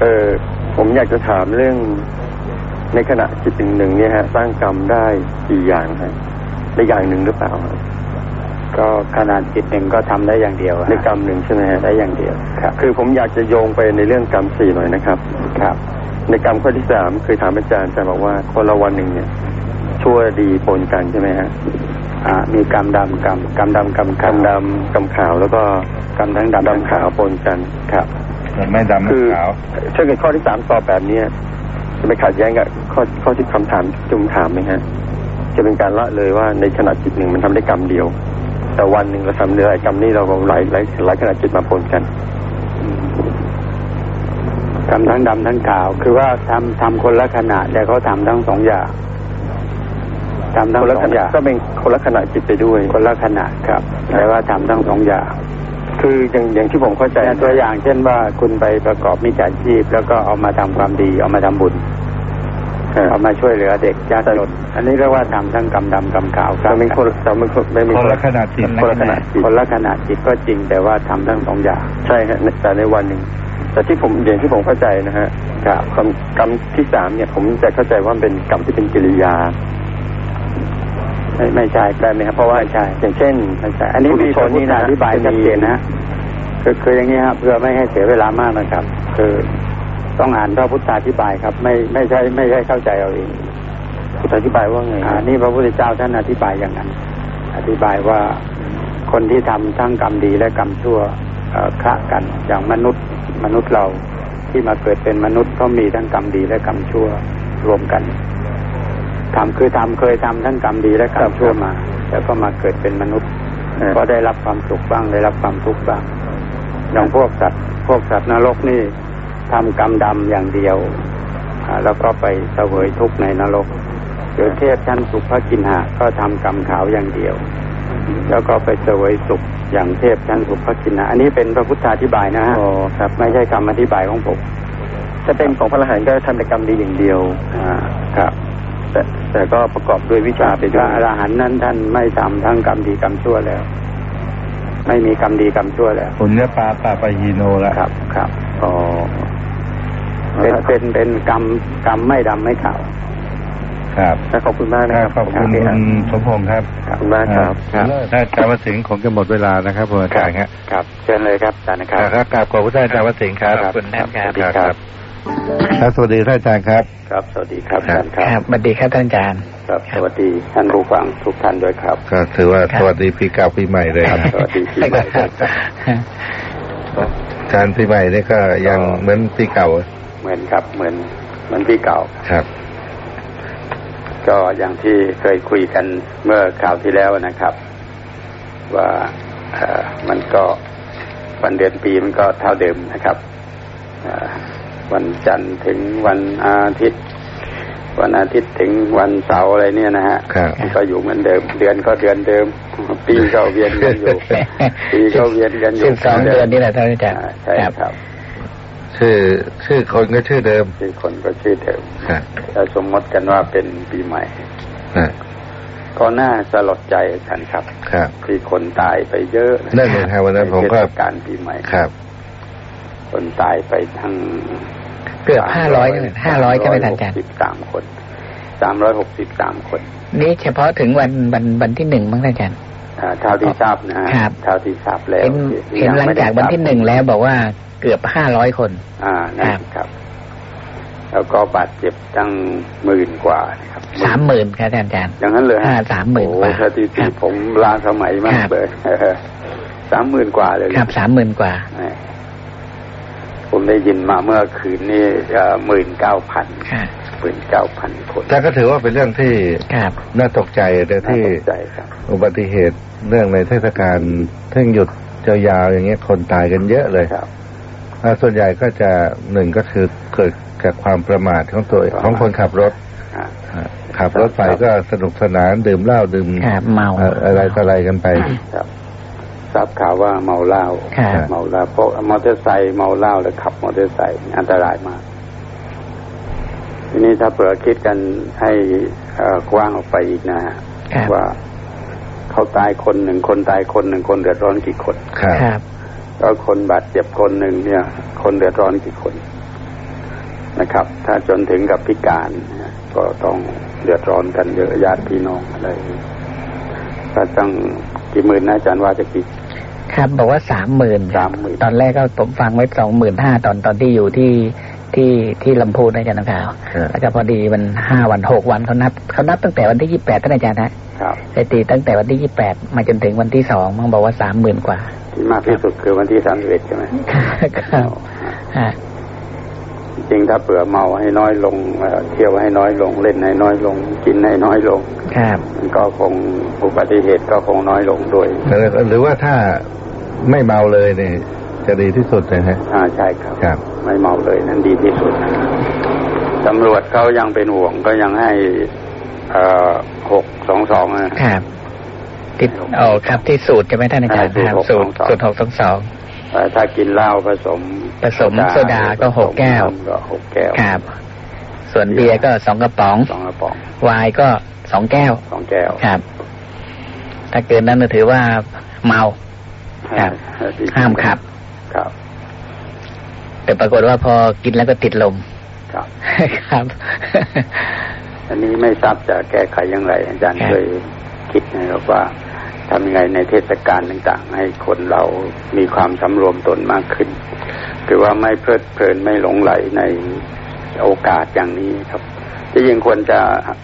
เออผมอยากจะถามเรื่องในขณะจิตหนึ่งหนึ่งเนี่ยฮะ สร้างกรรมได้กี่อย่างฮะได้อย่างหนึ่งหรือเปล่าฮะก็ขนาดจิตหนึ่งก็ทำได้อย่างเดียวในกรรมหนึ่งใช่ไหมฮะได้อย่างเดียวครับ คือผมอยากจะโยงไปในเรื่องกรรมสี่หน่อยนะครับครับ ในกรรมข้อที่สามเคยถามอาจารย์อาจารย์บอกว่าคนละวันหนึ่งเนี่ยชั่วดีปนกันใช่ไหมฮะอ่ามีกรรมดำกรรมกรรมดำกรรมกรขารวมดำกรรมขาวแล้วก็กรรมทั้งดำดำขาวปนกันครับ ไม่ดำคืไม่อขาวถ้าเกิดข้อที่สามตอบแบบเนี้ยจะไปขัดแย้งกับข้อข้อที่คำถามจุมถามไหมฮะ จะเป็นการละเลยว่าในขณะจิตหนึ่งมันทำได้กรรมเดียว แต่วันหนึ่งเราทำเนื้อไอ้กรรมนี้เราก็หลายหลายหลายขณะจิตมาปนกันทำทั้งดำทั้งขาว คือว่าทำทำคนละขณะแต่เขาทำทั้งสองอย่างทำทั้งคนละสของอณะย่างก็เป็นคนละขณะจิตไปด้วย คนละขณะครับแต่ว่าทำทั้งสองอย่าง คืออย่างอย่างที่ผมเข้าใจแต่ตัวอย่าง เช่นว่าคุณไปประกอบมิจฉาชีพ แล้วก็เอามาทำความดีเอามาทำบุญเออเอามาช่วยเหลือเด็กยากจนอันนี้เรียกว่าทำทั้งกรรมดำกรรมขาวแต่เป็นคนแต่เป็นคนไม่เป็นคนละขนาดจิตคนละขนาดจิตคนละขณะจิตก็จริงแต่ว่าทำทั้งสองอย่างใช่ฮะแต่ในวันหนึ่งแต่ที่ผมอย่างที่ผมเข้าใจนะฮะครับกรรมกรรมที่สามเนี่ย ผมจะเข้าใจว่ามันเป็นกรรมที่เป็นกิริยาไม่ไม่ใช่ได้ไหมครับเพราะว่าไม่ใช่อย่างเช่นไม่ใช่อันนี้มีผลนี่นะอธิบายชัดเจนนะ คือคืออย่างนี้ครับเพื่อไม่ให้เสียเวลามากนะครับ คือต้องอ่านพระพุทธาธิบายครับ ไม่ไม่ใช่ไม่ใช่เข้าใจเอาเองพุทธอธิบายว่าไงอ่านี่พระพุทธเจ้าท่านอธิบายอย่างนั้น อธิบายว่าคนที่ทำทั้งกรรมดีและกรรมชั่วเอ่อคละกันอย่างมนุษย์มนุษย์เราที่มาเกิดเป็นมนุษย์ก็มีทั้งกรรมดีและกรรมชั่วรวมกันทำคือทำเคยทำทั้งกรรมดีและกรรมชั่วมา แล้วก็มาเกิดเป็นมนุษย์เออก็ได้รับความสุขบ้างได้รับความทุกข์บ้าง อย่างพวกสัตว์พวกสัตว์นรกนี่ทำกรรมดำอย่างเดียวอ่าแล้วก็ไปเสวยทุกข์ในนรกหรือเทพชั้นสุภกินหาก็ทำกรรมขาวอย่างเดียว แล้วก็ไปเสวยสุขอย่างเทพชั้นสุภกินหาอันนี้เป็นพระพุทธาธิบายนะฮะอ๋อครับ ไม่ใช่คำอธิบายของผมถ้าเป็นของพระอรหันต์ก็ทำแต่กรรมดีอย่างเดียวอ่าครับแต่แต่ก็ประกอบด้วยวิชาไปพด้วระยอรหันต์นั้นท่านไม่ทำทั้งกรรมดีกรรมชั่วแล้ว ไม่มีกรรมดีกรรมชั่วแล้วปุญญาปาปาปะฮีโนละครับ ครับอ๋อเป็นเป็นเป็นกรรมกรรมไม่ดำไม่ขาวครับขอบคุณมากนะครับขอบคุณคุณสมพงษ์ครับขอบคุณมากครับครับถ้าอาจารย์วสิงห์คงจะหมดเวลานะครับผมอาจารย์ครับครับ เชิญเลยครับอาจารย์นะครับครับกราบขอบคุณท่านอาจารย์วสิงห์ครับขอบคุณครับครับ ครับครับสวัสดีท่านอาจารย์ครับ ครับ สวัสดีครับครัอาบจารย์ครับครับสวัสดีครับท่านอาจารย์ ครับ สวัสดีท่านผู้ฟังทุกท่านด้วยครับ ก็ถือว่าสวัสดีปีเก่าปีใหม่เลยครับ สวัสดีปีใหม่ครับการปีใหม่นี่ก็ยังเหมือนปีเก่า เหมือนครับ เหมือนเหมือนปีเก่า ครับ ก็อย่างที่เคยคุยกันเมื่อคราวที่แล้วนะครับ ว่าเอ่อมันก็วันเดือนปีมันก็เท่าเดิมนะครับเอ่อ วันจันทร์ถึงวันอาทิตย์ วันอาทิตย์ถึงวันเสาร์อะไรเนี่ยนะฮะครับมันก็อยู่เหมือนเดิม เดือนก็เดือนเดิม ปีก็เวียนกันอยู่ ปีก็เวียนกันอยู่สิบสองเดือนนี่แหละท่านอาจารย์อ่าใช่ครับชื่อชื่อคนก็ชื่อเดิมชื่อคนก็ชื่อเดิมครับแล้วสมมติกันว่าเป็นปีใหม่นะก็น่าสลดใจกันครับ ครับที่คนตายไปเยอะนั่นเองครับวันนั้นผมก็ใเทศการปีใหม่ครับ คนตายไปทั้งเกือบห้าร้อยห้าร้อยใช่ไหมท่านอาจารย์สิบสามคนสามร้อยหกสิบสามคน นี่เฉพาะถึงวันวันวันที่หนึ่งมั้งท่านอาจารย์อ่าเท่าที่ทราบนะฮะครับเท่าที่ทราบแล้วเห็นที่เห็นยังหลังไม่ได้จากวันที่หนึ่งแล้วบอกว่าเกือบห้าร้อยคน อ่านั่นครับ แล้วก็บาดเจ็บตั้งหมื่นกว่านะครับสามหมื่นครับท่านอาจารย์อย่างนั้นเลยอ่าฮะสามหมื่นกว่าโอ้สถิครัติบผมล้าสมัยมาคกรับเลยสามหมื่นกว่าเลยครับสามหมื่นกว่าแหม ผมได้ยินมาเมื่อคืนนี่หมื่นเก้าพันครับหมื่นเก้าพันคนแต่ก็ถือว่าเป็นเรื่องที่ครับน่าตกใจแต่น่าที่ตกใจครับอุบัติเหตุเรื่องในเทศกาลเท่งหยุดยาวๆอย่างเงี้ยคนตายกันเยอะเลยครับอ่าส่วนใหญ่ก็จะหนึ่งก็คือเกิดจากความประมาทของตัวของคนขับรถอ่าอ่าขับรถไปก็สนุกสนานดื่มเหล้าดื่มครับเมาเอ่ออะไรต่ออะไรกันไปครับ ทราบข่าวว่าเมาเหล้าครับเมาเหล้าเพราะมอเตอร์ไซค์เมาเหล้าแล้วขับมอเตอร์ไซค์อันตรายมาก ทีนี้ถ้าเผื่อคิดกันให้เอ่อกว้างออกไปอีกนะฮะครับว่าเขาตายคนหนึ่งคนตายคนหนึ่งคนเดือดร้อนกี่คนครับครับแล้วคนบาดเจ็บคนหนึ่งเนี่ย คนเดือดร้อนกี่คนนะครับ ถ้าจนถึงกับพิการนะก็ต้องเดือดร้อนกันเยอะญาติพี่น้องอะไร ถ้าตั้งกี่หมื่นนะอาจารย์ว่าจะกี่ครับบอกว่าสามหมื่น30,000ตอนแรกก็ผมฟังไว้สองหมื่นห้าตอนตอนที่อยู่ที่ที่ที่ลำพูนนะอาจารย์นักข่าวครับแล้วก็พอดีมันห้าวันหกวันเขานับเขานับตั้งแต่วันที่ยี่แปดท่านอาจารย์ฮะครับสถิติตั้งแต่วันที่ยี่แปดมาจนถึงวันที่สองมันบอกว่าสามหมื่นกว่า ที่มากที่สุดคือวันที่สามสิบเอ็ดใช่ไหมครับฮะ จริงถ้าเผื่อเมาให้น้อยลงเอ่อเที่ยวให้น้อยลงเล่นให้น้อยลง กินให้น้อยลงครับมันก็คงอุบัติเหตุก็คงน้อยลงด้วยหรือว่าถ้าไม่เมาเลยเนี่ยจะดีที่สุดนะฮะอ่าใช่ครับครับ ไม่เมาเลยนั่นดีที่สุดนะตำรวจเขายังเป็นห่วงก็ยังให้เอ่อหกสองสองนะครับที่โอ้ครับที่สูตรใช่ไหมท่านอาจารย์อ่าครับสูสูตตรรสูตรหกสองสองแต่ ถ้ากินเหล้าผสม ผสมโซดาก็หกแก้วก็หกแก้วครับ ส่วนเบียร์ก็สองกระป๋องสองกระป๋องไวน์ก็สองแก้วสองแก้วครับ ถ้าเกินนั้นก็ถือว่าเมาครับห้ามขับ ครับ แต่ปรากฏว่าพอกินแล้วก็ติดลมครับครับ อันนี้ไม่ทราบจะแก้ไขอย่างไร อาจารย์ครับเคยคิดนะครับว่า ทำยังไงในเทศกาลต่าง ๆ ให้คนเรามีความสำรวมตนมากขึ้น คือว่าไม่เพลิดเพลินไม่หลงไหลในโอกาสอย่างนี้ครับที่จริงควรจะ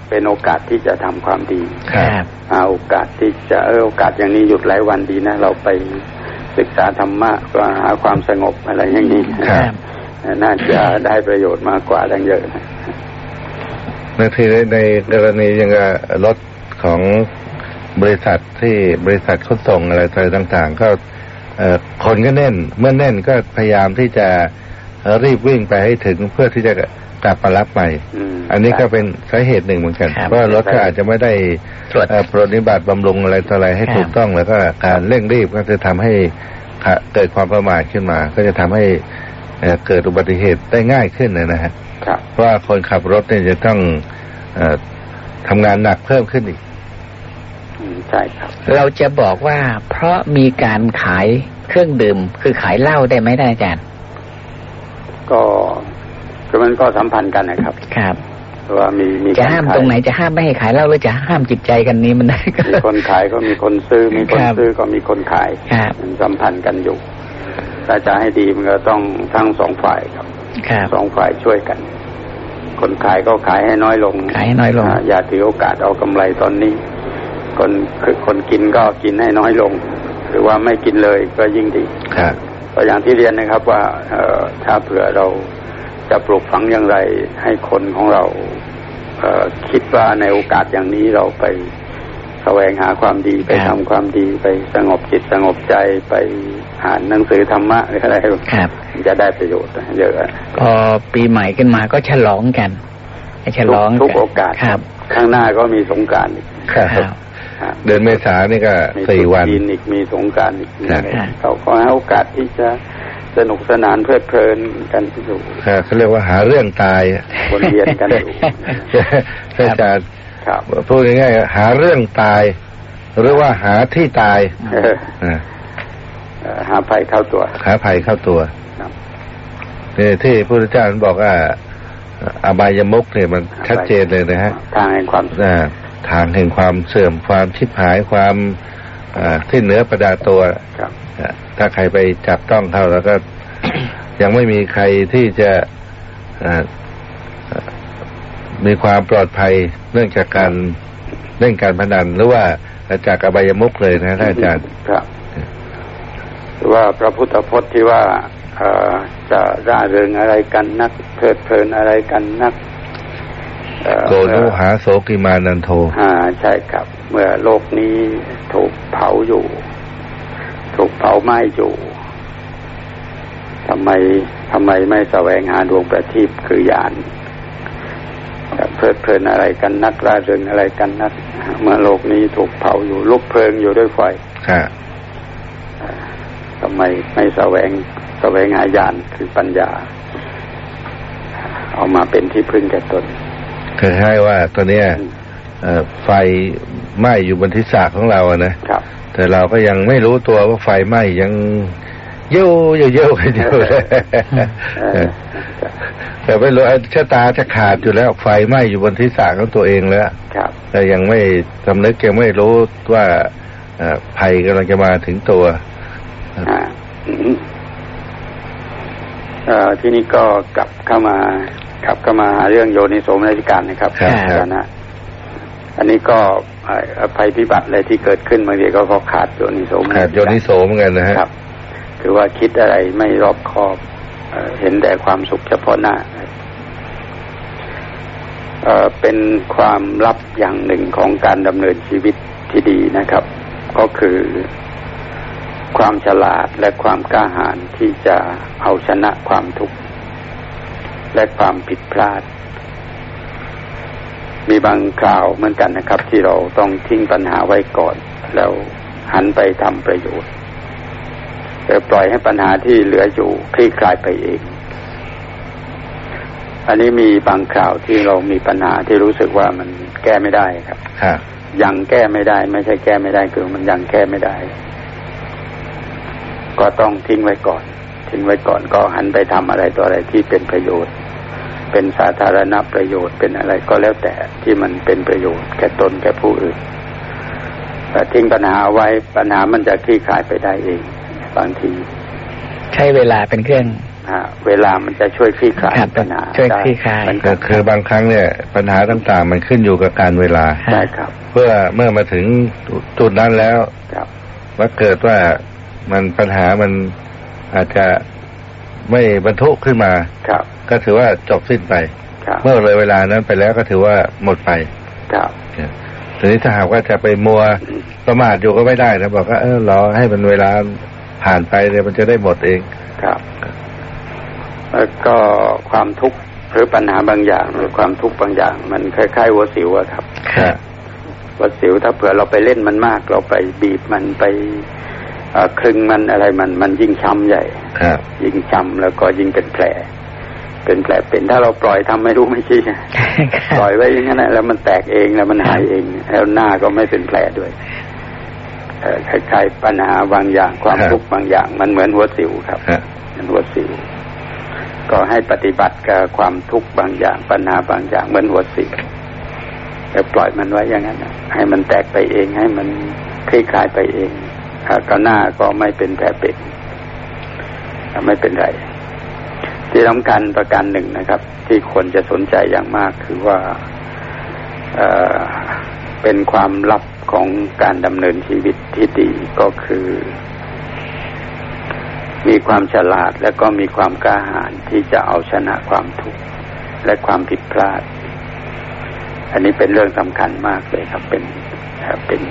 เป็นโอกาสที่จะทำความดีครับหาโอกาสที่จะเออโอกาสอย่างนี้หยุดหลายวันดีนะ เราไปศึกษาธรรมะก็หาความสงบอะไรอย่างนี้ครับน่าจะได้ประโยชน์มากกว่าดังเยอะนะบางทีในกรณีอยังกับรถของ บริษัทที่บริษัทขนส่งอะไรต่างๆ ก็เอ่อคนก็แน่น เมื่อแน่นก็พยายามที่จะเอ่อรีบวิ่งไปให้ถึงเพื่อที่จะกลับมารับใหม่มอันนี้ก็เป็นสาเหตุหนึ่งเหมือนกันครับเพราะรถก็อาจจะไม่ได้ตรวจเอ่อปรนนิบัติบำรุงอะไรต่ออะไรให้ครับถูกต้องแล้วก็การเร่งรีบก็จะทำให้ค่ะเกิดความประมาทขึ้นมา ก็จะทำให้เอ่อเกิดอุบัติเหตุได้ง่ายขึ้นนะฮะครับเพราะว่าคนขับรถเนี่ยจะต้องเออทำงานหนักเพิ่มขึ้นอีกอืม ใช่ครับ เราจะบอกว่าเพราะมีการขายเครื่องดื่ม คือขายเหล้าได้ไหมท่านอาจารย์ ก็คือมันก็สัมพันธ์กันนะครับ ครับเพราะว่ามีมีจะห้ามคขยตรงไหนจะห้ามไม่ให้ขายเหล้าหรือจะห้ามจิตใจกันนี้มันได้ก็มีคนขายก็มีคนซื้อ มีคนครับซื้อก็มีคนขายครับมันสัมพันธ์กันอยู่ถ้าจะให้ดีมันก็ต้องทั้งสองฝ่ายครับครับสองฝ่ายช่วยกัน คนขายก็ขายให้น้อยลง ขายให้น้อยลงาอย่าถือโอกาสเอากำไรตอนนี้ คนคือคนกินก็กินให้น้อยลง หรือว่าไม่กินเลยก็ยิ่งดีครับก็อย่างที่เรียนนะครับว่าเอ่อถ้าเผื่อเราจะปลูกฝังอย่างไรให้คนของเราเอ่อคิดว่าในโอกาสอย่างนี้เราไปแสวงหาความดีไปครัทำบความดีไปสงบจิตสงบใจไปอ่านหนังสือธรรมะหรืออะไรครับมันจะได้ประโยชน์เยอะพอปีใหม่ขึ้นมาก็ฉลองกันให้ฉลองทุกนโอกาสครับ ข้างหน้าก็มีสงกรารอีกครับครับฮะ เดือนเมษานี่ก็มีสี่วันตรุษจีนอีกมีสงกรารอีกครับเขาก็ให้โอกาสที่จะสนุกสนานเพลิดเพลินกันอยู่ครับเขาเรียกว่าหาเรื่องตายวนเวียนกันอยู่อาจารย์ครับพูดง่ายๆหาเรื่องตาย หรือว่าหาที่ตายเอออ่าเอ่อหาภัยเข้าตัว หาภัยเข้าตัวครับนี่ที่พระพุทธเจ้าบอกว่าอบายมุกเนี่ยมันชัดเจนเลยนะฮะทางแห่งความอ่า ทางแห่งความเสื่อมความชิบหายความอ่าที่เหนือประดาตัวครับอ่าถ้าใครไปจับต้องเข้าแล้วก็ ยังไม่มีใครที่จะอ่าอ่ามีความปลอดภัยเนื่องจากการเล่นการพนันหรือว่าจากอบายมุกเลยนะท่านอาจารย์ครับหรือว่าพระพุทธพจน์ที่ว่าเอ่อจะร่าเริงอะไรกันนักเพลิดเพลินอะไรกันนัก เอ่อโกนุหาโสกิมานันโทอ่าใช่ครับ เมื่อโลกนี้ถูกเผาอยู่ ถูกเผาไหม้อยู่ทำไมทำไมไม่แสวงหาดวงประทีปคือยานจะเพลิดเพลินอะไรกันนักร่าเริงอะไรกันนัก เมื่อโลกนี้ถูกเผาอยู่ลุกเพลิงอยู่ด้วยไฟค่ะทำไมไม่แสวงแสวงหายานคือปัญญา เอามาเป็นที่พึ่งแก่ตน คือให้ว่าตัวเนี้ยเอ่อไฟไหม้อยู่บนทิศาของเราอะนะครับ แต่เราก็ยังไม่รู้ตัวว่าไฟไหม้ยังเย่ยวเย่ยวเย่ยวกันอยู่เออแต่ไม่รู้ไอ้ชะตาจะขาดอยู่แล้วไฟไหม้อยู่บนที่สาของตัวเองแล้วครับ แต่ยังไม่สำนึกยังไม่รู้ว่าเอ่อภัยกำลังจะมาถึงตัวอ่าอืมเอ่อที่นี้ก็กลับเข้ามา กลับเข้ามาหาเรื่องโยนิโสมนสิการนะครับครับอาจารย์นะอันนี้ก็เอ่อภัยพิบัติอะไรที่เกิดขึ้นบางทีก็เพราะขาดโยนิโสมนขาดสิโยการนิโสเหมือนกันนะฮะครับคือว่าคิดอะไรไม่รอบคอบเออเห็นแต่ความสุขเฉพาะหน้าเอ่อเป็นความลับอย่างหนึ่งของการดำเนินชีวิตที่ดีนะครับ ก็คือความฉลาดและความกล้าหาญที่จะเอาชนะความทุกข์ และความผิดพลาด มีบางคราวเหมือนกันนะครับ ที่เราต้องทิ้งปัญหาไว้ก่อน แล้วหันไปทำประโยชน์แต่ปล่อยให้ปัญหาที่เหลืออยู่คลี่คลายไปเอง อันนี้มีบางคราวที่เรามีปัญหาที่รู้สึกว่ามันแก้ไม่ได้ครับครับยังแก้ไม่ได้ ไม่ใช่แก้ไม่ได้คือมันยังแก้ไม่ได้ ก็ต้องทิ้งไว้ก่อน ทิ้งไว้ก่อนก็หันไปทำอะไรต่ออะไรที่เป็นประโยชน์ เป็นสาธารณประโยชน์เป็นอะไรก็แล้วแต่ที่มันเป็นประโยชน์แก่ตนแก่ผู้อื่นแต่ทิ้งปัญหาเอาไว้ปัญหามันจะคลี่คลายไปได้เองบางที ใช้เวลาเป็นเครื่องอ่าเวลามันจะช่วยคลี่คลายครับปัญหาช่วยได้คลี่คลายมันก็คือบางครั้งเนี่ย ปัญหาต่างๆ มันขึ้นอยู่กับการเวลาใช่ครับ เพื่อเมื่อมาถึงจุดนั้นแล้วครับว่าเกิดว่ามันปัญหามัน อาจจะไม่บรรทุกขึ้นมาครับ ก็ถือว่าจบสิ้นไปครับเมื่อเลยเวลานั้นไปแล้วก็ถือว่าหมดไปครับทีนี้ถ้าหากว่าจะไปมัวประมาทอยู่ก็ไม่ได้นะบอกว่าเออรอให้มันเวลาผ่านไปเดี๋ยวมันจะได้หมดเองครับ แล้วก็ความทุกข์หรือปัญหาบางอย่างหรือความทุกข์บางอย่าง มันคล้ายๆหัวสิวอะครับครับหัวสิวถ้าเผื่อเราไปเล่นมันมาก เราไปบีบมันไปเอ่อ คลึงมันอะไรมันมันยิ่งช้ำใหญ่ครับยิ่งช้ำแล้วก็ยิ่งเป็นแผล เป็นแผลเป็นถ้าเราปล่อยทำไม่รู้ไม่ชี้ปล่อยไว้อย่างนั้นนะแล้วมันแตกเองแล้วมันหายเอง แล้วหน้าก็ไม่เป็นแผลด้วยเอ่อคล้ายๆปัญหาบางอย่างความครับทุกข์บางอย่าง มันเหมือนหัวสิวครับครับมันหัวสิวก็ให้ปฏิบัติกับความทุกข์บางอย่างปัญหาบางอย่างเหมือนหัวสิวแต่ปล่อยมันไว้อย่างนั้นนะให้มันแตกไปเองให้มันคลี่คลายไปเองถ้า ก็หน้าก็ไม่เป็นแผลเป็นไม่เป็นไร ที่สำคัญประการหนึ่งนะครับ ที่ควรจะสนใจอย่างมากคือว่าเเป็นความลับของการดำเนินชีวิตที่ดีก็คือ มีความฉลาดและก็มีความกล้าหาญที่จะเอาชนะความทุกข์และความผิดพลาด อันนี้เป็นเรื่องสำคัญมากเลยครับ เป็นเป็น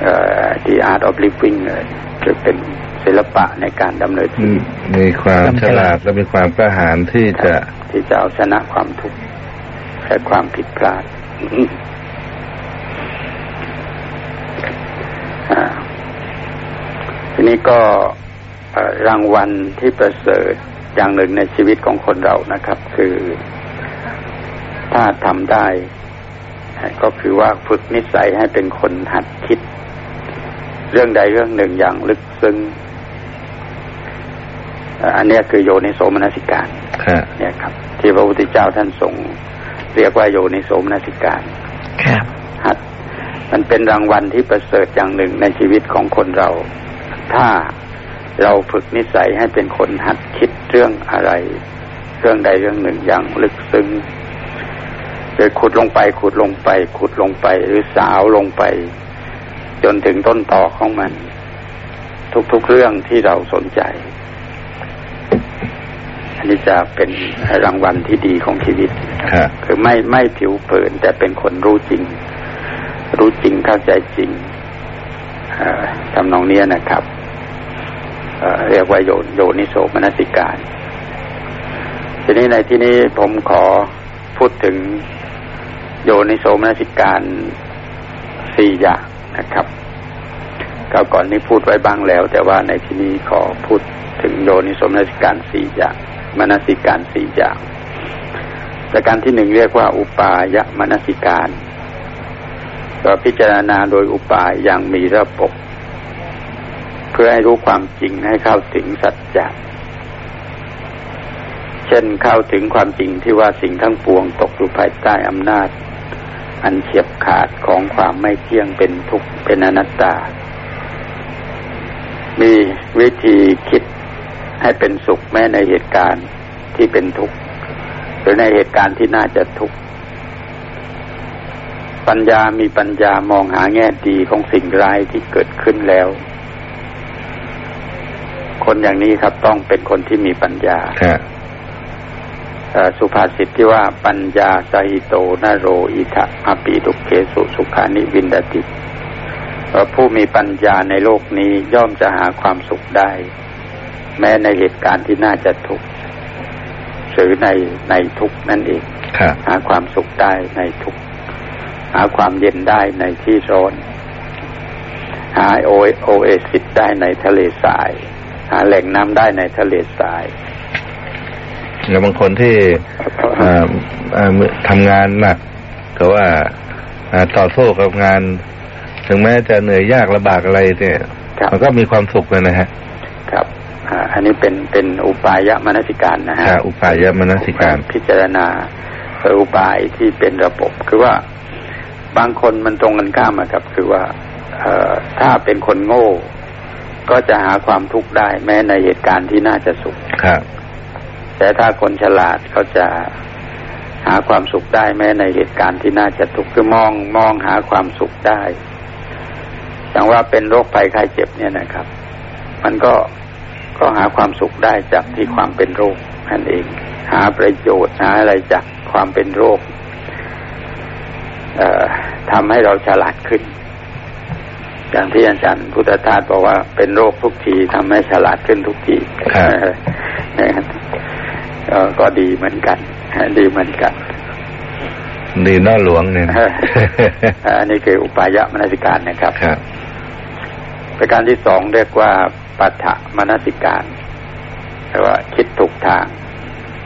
เอ่อ the art of living เลยคือเป็นศิลปะในการดำเนินชีวิตมีความฉลาดและมีความกล้าหาญที่จะที่จะเอาชนะความทุกข์และความผิดพลาดอ่าทีนี้ก็เอ่อรางวัลที่ประเสริฐอย่างหนึ่งในชีวิตของคนเรานะครับ คือ ถ้าทำได้ ก็คือว่าฝึกนิสัยให้เป็นคนหัดคิด เรื่องใดเรื่องหนึ่งอย่างลึกซึ้งเอ่ออันเนี้ยคือโยนิโสมนสิการครับเนี่ยครับ ที่พระพุทธเจ้าท่านทรงเรียกว่าโยนิโสมนสิการครับหัดมันเป็นรางวัลที่ประเสริฐอย่างหนึ่งในชีวิตของคนเรา ถ้าเราฝึกนิสัยให้เป็นคนหัดคิดเรื่องอะไร เรื่องใดเรื่องหนึ่งอย่างลึกซึ้งโดยขุดลงไปขุดลงไป ขุดลงไป หรือสาวลงไป จนถึงต้นต่อของมัน ทุกๆเรื่องที่เราสนใจ อันนี้จะเป็นรางวัลที่ดีของชีวิตครับคือไม่ไม่ผิวเผินแต่เป็นคนรู้จริง รู้จริงเข้าใจจริงเอ่อทำนองเนี้ยนะครับเอ่อเรียกว่าโยโยนิโสมนสิการ ทีนี้ในที่นี้ผมขอพูดถึงโยนิโสมนสิการสี่อย่าง นะครับคราวก่อนนี้พูดไว้บ้างแล้ว แต่ว่าในที่นี้ขอพูดถึงโยนิสมนสิการสี่อย่างมนสิการสี่อย่างประการที่หนึ่งเรียกว่า อุปายมนสิการก็พิจารณาโดยอุปายอย่างมีระบบเพื่อให้รู้ความจริงให้เข้าถึงสัจจะเช่นเข้าถึงความจริงที่ว่าสิ่งทั้งปวงตกอยู่ภายใต้อำนาจ อันเฉียบขาดของความไม่เที่ยงเป็นทุกข์เป็นอนัตตา มีวิธีคิดให้เป็นสุขแม้ในเหตุการณ์ที่เป็นทุกข์หรือในเหตุการณ์ที่น่าจะทุกข์ปัญญามีปัญญามองหาแง่ดีของสิ่งร้ายที่เกิดขึ้นแล้ว คนอย่างนี้ครับต้องเป็นคนที่มีปัญญา สุภาษิตที่ว่าปัญญาสหิโตนโรอิทะอปีดุเคสุสุขานิวินดติเอ่อผู้มีปัญญาในโลกนี้ย่อมจะหาความสุขได้ แม้ในเหตุการณ์ที่น่าจะทุกข์หรือในในทุกข์นั่นเองครับหาความสุขได้ในทุกข์หาความเย็นได้ในที่ร้อนหาโอโอเอซิสได้ในทะเลทราย หาแหล่งน้ำได้ในทะเลทราย แล้วบางคนที่เอ่อเอ่อทำงานหนักก็ว่าเอ่อต่อสู้กับงาน ถึงแม้จะเหนื่อยยากลำบากอะไรเนี่ยครับมันก็มีความสุขเลยนะฮะ ครับอ่าอันนี้เป็นเป็นอุปายมนสิการนะฮะครับอุปายมนสิการพิจารณาเอ่ออุบายที่เป็นระบบ คือว่าบางคนมันตรงกันข้ามอะครับ คือว่าเอ่อถ้าเป็นคนโง่ ก็จะหาความทุกข์ได้ แม้ในเหตุการณ์ที่น่าจะสุขครับ แต่ถ้าคนฉลาดเขาจะหาความสุขได้แม้ในเหตุการณ์ที่น่าจะทุกข์คือมองมองหาความสุขได้อย่างว่าเป็นโรคภัยไข้เจ็บเนี่ยนะครับ มันก็ก็หาความสุขได้จากที่ความเป็นโรคนั่นเอง หาประโยชน์หาอะไรจากความเป็นโรคเอ่อทำให้เราฉลาดขึ้น อย่างที่อาจารย์พุทธทาสบอกว่าเป็นโรคทุกทีทำให้ฉลาดขึ้นทุกที ก็ดีเหมือนกันดีเหมือนกัน ดีน่าหลวงเนี่ยนะอันนี้คืออุปายมนสิการนะครับครับประการที่สองเรียกว่าปัฏฐมนสิการแปลว่าคิดถูกทาง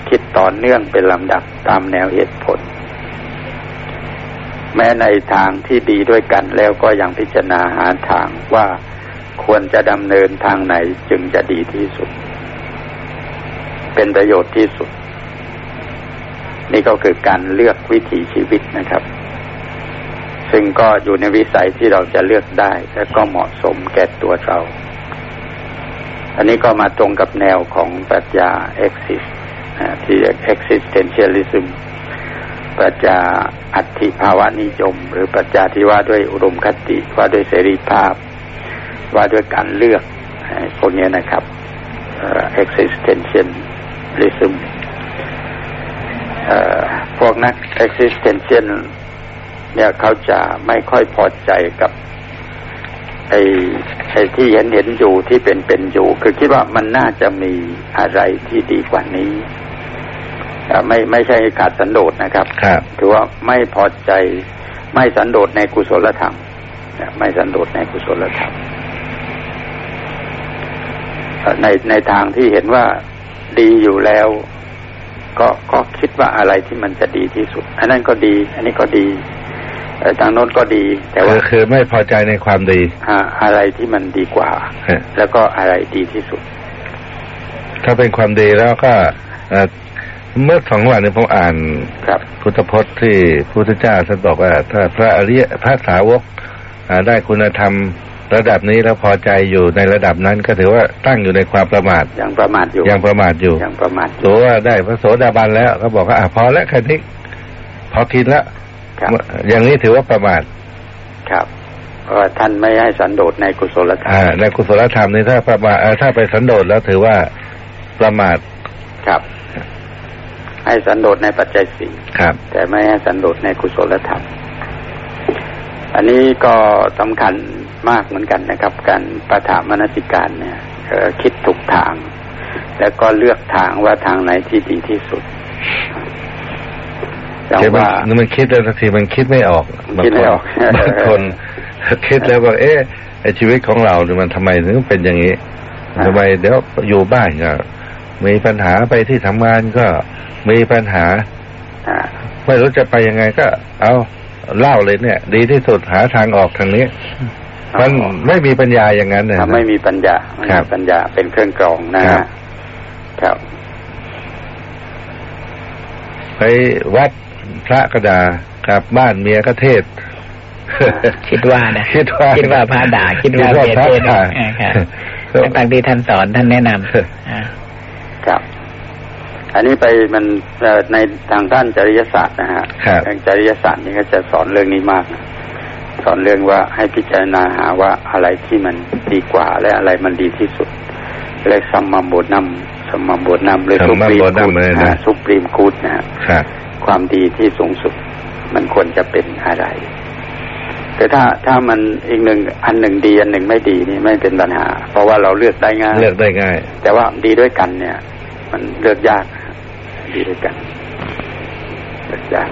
คิดต่อเนื่องเป็นลำดับตามแนวเหตุผล แม้ในทางที่ดีด้วยกันแล้วก็ยังพิจารณาหาทางว่าควรจะดำเนินทางไหนจึงจะดีที่สุด เป็นประโยชน์ที่สุด นี่ก็คือการเลือกวิถีชีวิตนะครับ ซึ่งก็อยู่ในวิสัยที่เราจะเลือกได้ และก็เหมาะสมแก่ตัวเรา อันนี้ก็มาตรงกับแนวของปรัชญา exist ที่เรียก existentialism ปรัชญาอัติภาวะนิยม หรือปรัชญาที่ว่าด้วยอุดมคติ ว่าด้วยเสรีภาพ ว่าด้วยการเลือกไอ้พวกเนี้นะครับ เอ่อ existentialism เอ่อพวกนัก existential เนี่ยเขาจะไม่ค่อยพอใจกับไอ้ไอ้ที่เห็นเห็นอยู่ที่เป็นเป็นอยู่ คือคิดว่ามันน่าจะมีอะไรที่ดีกว่านี้เอ่อไม่ไม่ใช่ขาดสันโดษนะครับครับถือว่าไม่พอใจไม่สันโดษในกุศลธรรมนะไม่สันโดษในกุศลธรรมเอ่อในในทางที่เห็นว่า ดีอยู่แล้ว ก็ก็คิดว่าอะไรที่มันจะดีที่สุด อันนั้นก็ดี อันนี้ก็ดีเอ่อทางโน้นก็ดี แต่ว่าคือคือไม่พอใจในความดีหาอะไรที่มันดีกว่าฮะแล้วก็อะไรดีที่สุด ถ้าเป็นความดีแล้วก็เอ่อเมื่อสองวันนี้ผมอ่านครับพุทธพจน์ที่พระพุทธเจ้าท่านบอกว่า ถ้าพระอริยพระสาวกอ่าได้คุณธรรม ระดับนี้แล้วพอใจอยู่ในระดับนั้นก็ถือว่าตั้งอยู่ในความประมาทยังประมาทอยู่ยังประมาทอยู่ยังประมาทอยู่ตัวว่าได้พระโสดาบันแล้วเขาบอกว่าอะพอแล้วแค่นี้พอกินแล้วครับอย่างนี้ถือว่าประมาทครับเพราะว่าท่านไม่ให้สันโดษในกุศลธรรมอ่าในกุศลธรรมนี่ถ้าประมาทเอ่อถ้าไปสันโดษแล้วถือว่าประมาทครับ ให้สันโดษในปัจจัยสี่ครับ แต่ไม่ให้สันโดษในกุศลธรรม อันนี้ก็สำคัญ มากเหมือนกันนะครับ การปฐามนสิการเนี่ยเอ่อคิดถูกทาง แล้วก็เลือกทางว่าทางไหนที่ดีที่สุดอย่างคือมันว่ามันคิดแล้วบางทีมันคิดไม่ออกบางคิดคไม่นออกบางคนคิดแล้วว่าเอ๊ะไอชีวิตของเราเนี่ยมันทำไมถึงเป็นอย่างนี้อ่าทำไมเดี๋ยวอยู่บ้านก็มีปัญหาไปที่ทำงานก็มีปัญหาอ่าไม่รู้จะไปยังไงก็ เอาเล่าเลยเนี่ย ดีที่สุดหาทางออกทางนี้ มันไม่มีปัญญาอย่างนั้นนะถ้าไม่มีปัญญาไม่ครัมีบปัญญาเป็นเครื่องกรองนะครัฮะบครับไปวัดพระกระดากลับบ้านเมียก็เทศ คิดว่านะคิดว่าคิดว่าพระด่าคิดว่าคิดว่าเบียพระเทศน์ด่าอ่าครับทั้งๆที่ท่านสอนท่านแนะนำอ่าครับ อันนี้ไปมันเอ่อในทางด้านจริยศาสตร์นะฮะครับทางจริยศาสตร์นี่ก็จะสอนเรื่องนี้มากนะ สอนเรื่องว่าให้พิจารณาหาว่าอะไรที่มันดีกว่าและอะไรมันดีที่สุดเรียก summum bonum summum bonum หรือ supreme good เลยนะนะ supreme good นะฮะครับความดีที่สูงสุด มันควรจะเป็นอะไรแต่ถ้าถ้ามันอีกหนึ่งอันหนึ่งดีอันหนึ่งไม่ดีนี่ไม่เป็นปัญหา เพราะว่าเราเลือกได้ง่ายเลือกได้ง่าย แต่ว่าดีด้วยกันเนี่ย มันเลือกยากนะครับดีด้วยกันเลือกยาก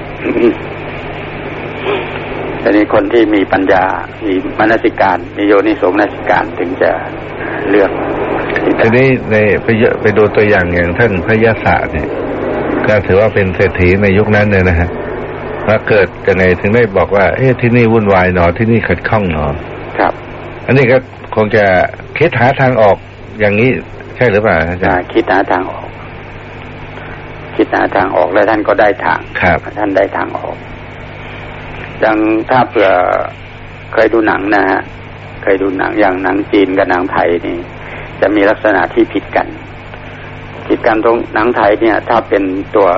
ทีนี้คนที่มีปัญญา มีมนสิการ มีโยนิโสมนสิการถึงจะเลือกที่จะทีนี้ในไปเยอะไปดูตัวอย่างอย่างท่านพระยาศาเนี่ย ก็ถือว่าเป็นเศรษฐีในยุคนั้นเลยนะฮะว่าเกิดยังไงถึงได้บอกว่า เอ๊ะที่นี่วุ่นวายหนอที่นี่ขัดข้องหนอครับ อันนี้ก็คงจะคิดหาทางออกอย่างนี้ใช่หรือเปล่าอาจาอ่ารย์คิดหาทางออก คิดหาทางออกแล้วท่านก็ได้ทางครับท่านได้ทางออก ดังถ้าเผื่อเคยดูหนังนะฮะเคยดูหนังอย่างหนังจีนกับหนังไทยนี่ จะมีลักษณะที่ผิดกัน ผิดกันตรงหนังไทยเนี่ย ถ้าเป็นตัว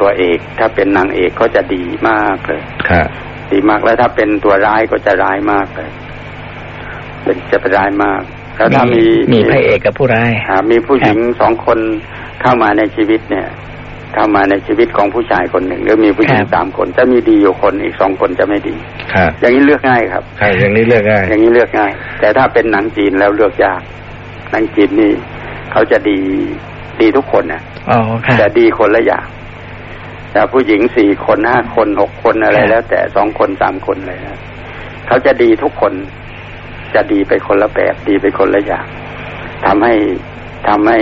ตัวเอก ถ้าเป็นนางเอกก็จะดีมากเลยครับดีมากแล้วถ้าเป็นตัวร้ายก็จะร้ายมากเลยเป็นจะเป็นร้ายมาก แล้วถ้ามีมีพระเอกกับผู้ร้ายอ่ามีผู้หญิงสองคนเข้ามาในชีวิตเนี่ย เข้ามาในชีวิตของผู้ชายคนหนึ่งหรือมีผู้หญิงครับสามคนจะมีดีอยู่คนอีกสองคนจะไม่ดีครับอย่างนี้เลือกง่ายครับใช่อย่างนี้เลือกง่าย อย่างนี้เลือกง่าย แต่ถ้าเป็นหนังจีนแล้วเลือกยากหนังจีนนี่เขาจะดีดีทุกคนนะอ๋อค่ะแต่ดีคนละอย่างแต่ผู้หญิงสี่คนห้าคนหกคนอะไรครับแล้ว แต่สองคนสามคนเลยนะเขาจะดีทุกคนจะดีไปคนละแบบดีไปคนละอย่างทำให้ทำให้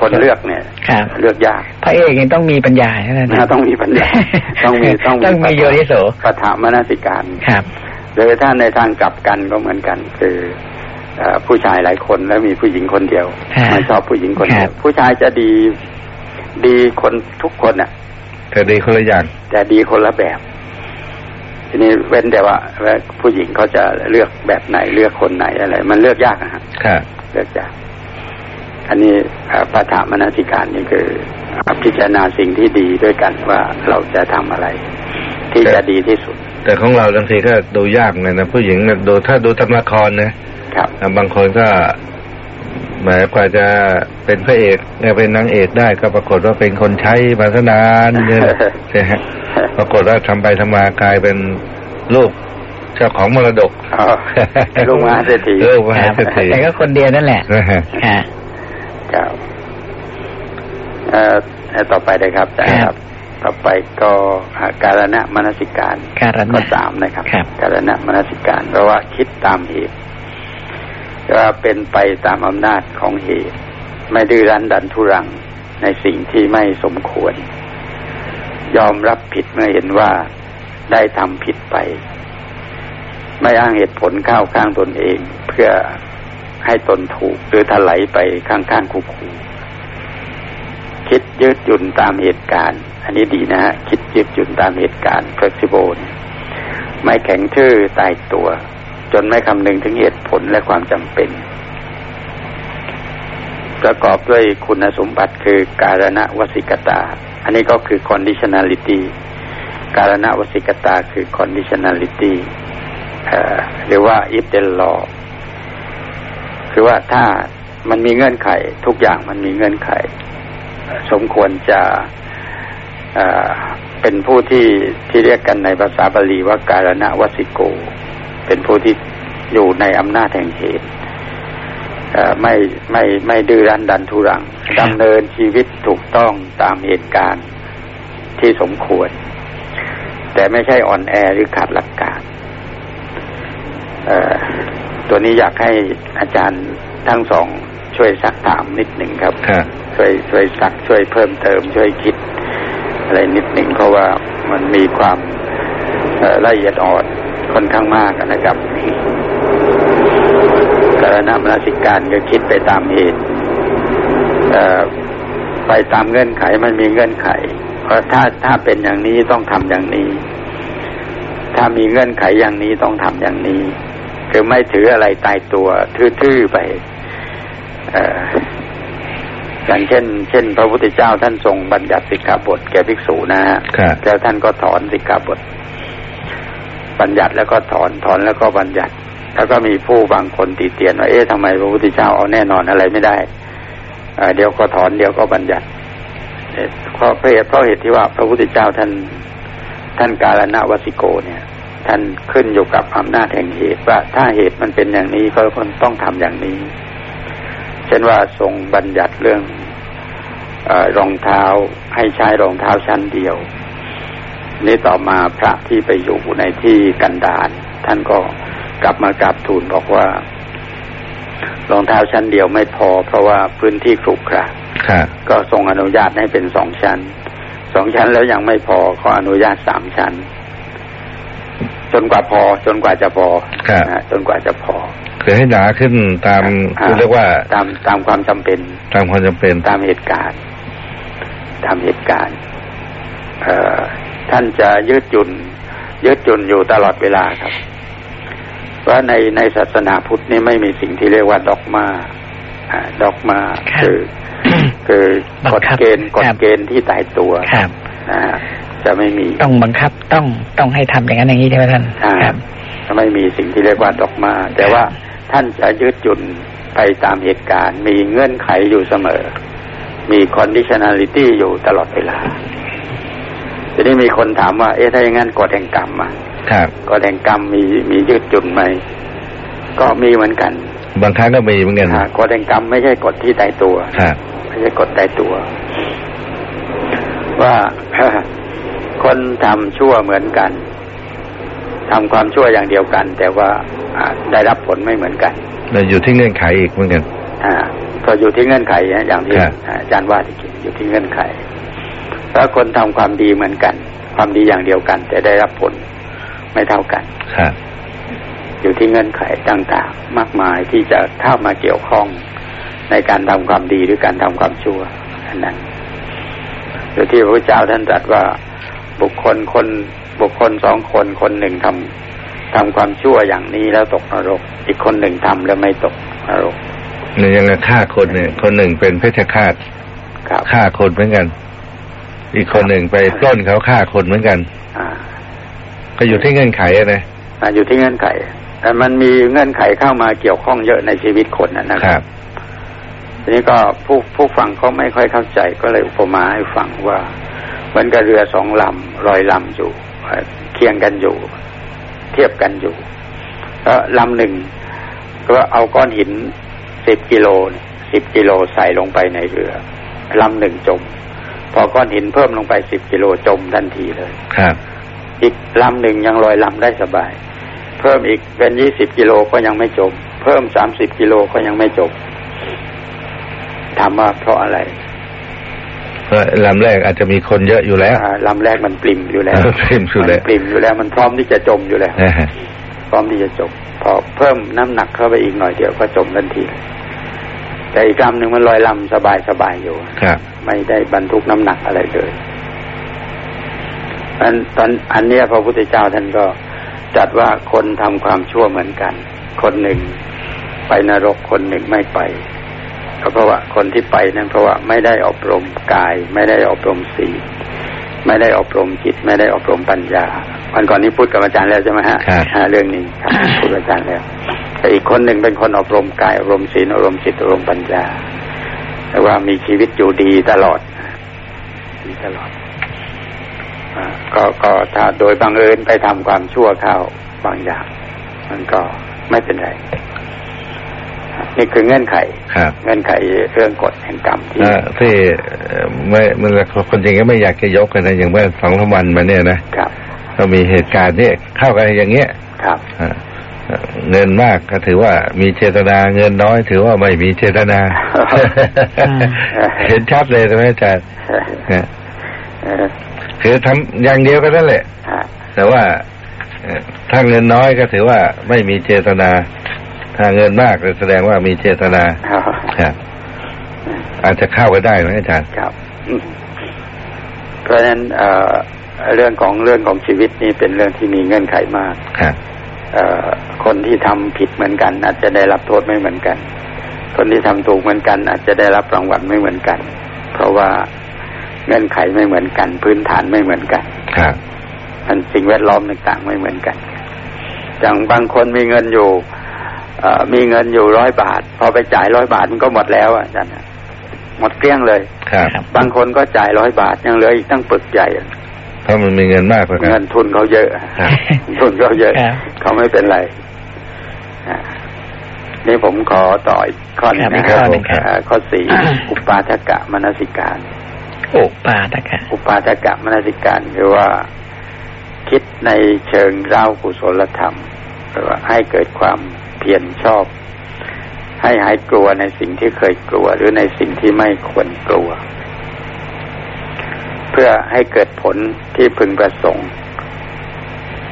คนเลือกเนี่ยครับเลือกยากพระเอกยังต้องมีปัญญาใช่ไหมนะต้องมีปัญญาต้องมีต้องต้องมีโยนิโสปฐามนสิการครับหรือถ้าในทางกลับกันก็เหมือนกัน คือเอ่อผู้ชายหลายคนแล้วมีผู้หญิงคนเดียวฮะไม่ชอบผู้หญิงคนเดียครัวบผู้ชายจะดีดีคนทุกคนอะแต่ดีคนละอย่างแต่ดีคนละแบบทีนี้เว้นแต่ว่าว่าผู้หญิงเขาจะเลือกแบบไหนเลือกคนไหนอะไร มันเลือกยากนะฮะครับเลือกยาก อันนี้เอ่อปฐามนสิการนี่คือพิจารณาสิ่งที่ดีด้วยกันว่าเราจะทำอะไร ที่จะดีที่สุด แต่ของเราบางทีก็ดูยากเหมือนกันนะผู้หญิงเนี่ยดูถ้าดูตำละครนะครับอะบางคนก็แหมกว่าจะเป็นพระเอกเนี่ยเป็นนางเอกได้ก็ปรากฏว่าเป็นคนใช้มาซะนานเนี่ยนะใช่ฮะปรากฏว่าทำไปทำมากลายเป็นลูกเจ้าของมรดกอ๋อลูกมหาเศรษฐีลูกมหาครับเศรษฐีแต่ก็คนเดียวนั่นแหละ เอ่อเอ่อต่อไปเลยครับอาจารย์ครับ ต่อไปก็อ่าการณะมนสิการการณะข้อสามนะครับครับ การณะมนสิการเพราะว่าคิดตามเหตุว่าเป็นไปตามอำนาจของเหตุ ไม่ดื้อรั้นดันทุรังในสิ่งที่ไม่สมควร ยอมรับผิดเมื่อเห็นว่าได้ทำผิดไป ไม่อ้างเหตุผลเข้าข้างตนเอง เพื่อ ให้ตนถูก หรือถลายไปข้างๆคูคูคิดยืดหยุ่นตามเหตุการณ์ อันนี้ดีนะฮะคิดยืดหยุ่นตามเหตุการณ์ flexible ไม่แข็งทื่อตายตัว จนไม่คำนึงถึงเหตุผลและความจำเป็น ประกอบด้วยคุณสมบัติคือการณวสิกตา อันนี้ก็คือ conditionality การณวสิกตาคือ conditionality หรือว่า if then law คือว่าถ้ามันมีเงื่อนไข ทุกอย่างมันมีเงื่อนไข สมควรจะเป็นผู้ที่ที่เรียกกันในภาษาบาลีว่าการณวสิโก เป็นผู้ที่อยู่ในอำนาจแห่งเหตุไม่ไม่ไม่ดื้อรั้นดันทุรังดำเนินชีวิตถูกต้องตามเหตุการณ์ที่สมควร แต่ไม่ใช่อ่อนแอหรือขาดหลักการ ตัวนี้อยากให้อาจารย์ทั้งสองช่วยสักถามนิดหนึ่งครับครับช่วยช่วยสักช่วยเพิ่มเติมช่วยคิด อะไรนิดหนึ่งเพราะว่ามันมีความเอ่อละเอียดอ่อนค่อนข้างมากนะครับการนำราสิการก็คิดไปตามเหตุเอ่อไปตามเงื่อนไขมันมีเงื่อนไข เพราะถ้าถ้าเป็นอย่างนี้ต้องทำอย่างนี้ ถ้ามีเงื่อนไขอย่างนี้ต้องทำอย่างนี้ คือไม่ถืออะไรตายตัวทื่อๆไปเอออย่างเช่น เช่น พระพุทธเจ้าท่านทรงบัญญัติสิกขาบทแก่ภิกษุนะฮะครับแล้วท่านก็ถอนสิกขาบท บัญญัติแล้วก็ถอนถอนแล้วก็บัญญัติ แล้วก็มีผู้บางคนตีเตียนว่าเอ๊ะทำไมพระพุทธเจ้าเอาแน่นอนอะไรไม่ได้เอ่อเดี๋ยวก็ถอนเดี๋ยวก็บัญญัติเอ่อเพราะเหตุเพราะเหตุที่ว่าพระพุทธเจ้าท่านท่านกาลนวสิโกเนี่ย ท่านขึ้นอยู่กับอำนาจแห่งเหตุว่าถ้าเหตุมันเป็นอย่างนี้ก็ต้องทำอย่างนี้ เช่นว่าทรงบัญญัติเรื่องเออรองเท้าให้ใช้รองเท้าชั้นเดียว นี่ต่อมาพระที่ไปอยู่ในที่กันดารท่านก็กลับมากราบทูลบอกว่ารองเท้าชั้นเดียวไม่พอ เพราะว่าพื้นที่ขรุขระครับก็ทรงอนุญาตให้เป็นสองชั้นสองชั้นแล้วยังไม่พอก็อนุญาตสามชั้น จนกว่าพอ จนกว่าจะพอครับนะฮะจนกว่าจะพอคือให้หนาขึ้นตามอ่าเรียกว่าตามตามความจำเป็น ตามความจำเป็นตามเหตุการณ์ ตามเหตุการณ์เอ่อท่านจะยืดหยุ่นยืดหยุ่นอยู่ตลอดเวลาครับว่าในในศาสนาพุทธนี่ไม่มีสิ่งที่เรียกว่าดอกมาอ่าดอกมาครับคือ คือบักงฎคับเกณฑ์กฎครับเกณฑ์ที่ตายตัวครับนะฮะ จะไม่มีต้องบังคับต้องต้องให้ทำอย่างนั้นอย่างนี้ใช่ไหมท่านอ่าครับจะไม่มีสิ่งที่เรียกว่าดอกมา แต่ว่าท่านจะยืดหยุ่นไปตามเหตุการณ์ มีเงื่อนไขอยู่เสมอ มี conditionality อยู่ตลอดเวลาทีนี้มีคนถามว่า เอ๊ะถ้าอย่างนั้นกฎแห่งกรรมอะครับกฎแห่งกรรมมีมียืดหยุ่นไหมก็มีเหมือนกัน บางครั้งก็มีเหมือนกันอ่ากฎแห่งกรรมไม่ใช่กฎที่ตายตัวครับไม่ใช่กฎตายตัว ว่า คนทำชั่วเหมือนกันทำความชั่วอย่างเดียวกัน แต่ว่าอ่าได้รับผลไม่เหมือนกันแล้วอยู่ที่เงื่อนไขอีกเหมือนกันอ่าก็อยู่ที่เงื่อนไขนะอย่างที่ครับอาจารย์ว่าที่อยู่ที่เงื่อนไขถ้าคนทำความดีเหมือนกัน ความดีอย่างเดียวกัน แต่ได้รับผลไม่เท่ากันครับอยู่ที่เงื่อนไขต่างๆ มากมายที่จะเข้ามาเกี่ยวข้องในการทำความดีหรือการทำความชั่วอันนั้นหรือที่พระพุทธเจ้าท่านตรัสว่า บุคคลคนบุคคลสองคนคนหนึ่งทำทำความชั่วอย่างนี้แล้วตกนรก อีกคนหนึ่งทำแล้วไม่ตกนรกเนี่ยยังไงฆ่าคนเนี่ยคนหนึ่งเป็นเพชฌฆาตครับฆ่าคนเหมือนกัน อีกคนหนึ่งไปปล้นเขาฆ่าคนเหมือนกัน อ่า ก็อยู่ที่เงื่อนไขอะนะอ่าอยู่ที่เงื่อนไข แต่มันมีเงื่อนไขเข้ามาเกี่ยวข้องเยอะในชีวิตคนนะนะคครัรับบทีนี้ก็ผู้ผู้ฟังเขาไม่ค่อยเข้าใจก็เลยอุปมาให้ฟังว่า เหมือนกับเรือสองลำลอยลำอยู่เอ่อเคียงกันอยู่ เทียบกันอยู่แล้วลำหนึ่งก็เอาก้อนหินสิบกิโลสิบกิโลใส่ลงไปในเรือลำหนึ่งจม พอก้อนหินเพิ่มลงไปสิบกิโลจมทันทีเลยครับอีกลำหนึ่งยังลอยลำได้สบาย เพิ่มอีกเป็นยี่สิบกิโลก็ยังไม่จม เพิ่มสามสิบกิโลก็ยังไม่จมถามว่าเพราะอะไร เพราะลำแรกอาจจะมีคนเยอะอยู่แล้วอ่าลำแรกมันปริมอยู่แล้วปริ่มอยู่แล้วมันปริมอยู่แล้วมันพร้อมที่จะจมอยู่แล้วนะฮะพร้อมที่จะจมพอเพิ่มน้ำหนักเข้าไปอีกหน่อยเดียวก็จมทันที แต่อีกลำหนึ่งมันลอยลำสบายสบายอยู่ครับไม่ได้บรรทุกน้ำหนักอะไรเลยอันตอนอันเนี้ยพระพุทธเจ้าท่านก็จัดว่าคนทำความชั่วเหมือนกัน คนหนึ่งไปนรกคนหนึ่งไม่ไป ก็เพราะว่าคนที่ไปนั้นเพราะว่าไม่ได้อบรมกาย ไม่ได้อบรมศีลไม่ได้อบรมจิต ไม่ได้อบรมปัญญาวันก่อนนี้พูดกับอาจารย์แล้วใช่ไหมฮะครับอ่าเรื่องนี้ครับพูดกับอาจารย์แล้ว แต่อีกคนหนึ่งเป็นคนอบรมกายอบรมศีลอบรมจิตอบรมปัญญา แต่ว่ามีชีวิตอยู่ดีตลอดดีตลอดอาก็ก็ถ้าโดยบังเอิญไปทำความชั่วเข้าบางอย่าง มันก็ไม่เป็นไร นี่คือเงื่อนไขครับเงื่อนไขเรื่องกฎแห่งกรรมที่เอ่อที่เอ่อไม่มันคนจริงก็ไม่อยากจะยกกันนะอย่างเมื่อสองสามวันมาเนี่ยนะครับก็มีเหตุการณ์เนี่ยเข้ากันอย่างเงี้ยครับอ่าเอ่อเงินมากก็ถือว่ามีเจตนาเงินน้อยถือว่าไม่มีเจตนาอืมเห็นชัดเลยใช่ไหมอาจารย์นะเออคือทำอย่างเดียวก็นั่นแหละฮะแต่ว่าเอ่อถ้าเงินน้อยก็ถือว่าไม่มีเจตนา ถ้าเงินมากก็แสดงว่ามีเจตนาครับอาจจะเข้าก็ได้ไหมอาจารย์ครับอืมเพราะฉะนั้นเอ่อเรื่องของเรื่องของชีวิตนี่เป็นเรื่องที่มีเงื่อนไขมากครับเอ่อคนที่ทำผิดเหมือนกัน อาจจะได้รับโทษไม่เหมือนกัน คนที่ทำถูกเหมือนกัน อาจจะได้รับรางวัลไม่เหมือนกัน เพราะว่าเงื่อนไขไม่เหมือนกัน พื้นฐานไม่เหมือนกันครับมันสิ่งแวดล้อมต่างๆไม่เหมือนกันอย่างบางคนมีเงินอยู่เอ่อ มีเงินอยู่ร้อยบาท พอไปจ่ายร้อยบาทมันก็หมดแล้วอะอาจารย์นะหมดเกลี้ยงเลยครับครับบางคนก็จ่ายร้อยบาทยังเหลืออีกตั้งปึกใหญ่อะเพราะมันมีเงินมากกว่ากัเงินนทุนเขาเยอะครับทุนเขาเยอะครับเขาไม่เป็นไรอ่านี่ผมขอต่ออีกข้อหนึงครับนะอีกคข้รัอบหนึ่งครับอ่าข้อสี่อุปาทกะมนสิการโอ้ปาตะกะอุปาทกะมนสิการคือว่าคิดในเชิงเล่ากุศลธรรมหรือว่าให้เกิดความเพียรชอบ ให้หายกลัวในสิ่งที่เคยกลัว หรือในสิ่งที่ไม่ควรกลัว เพื่อให้เกิดผลที่พึงประสงค์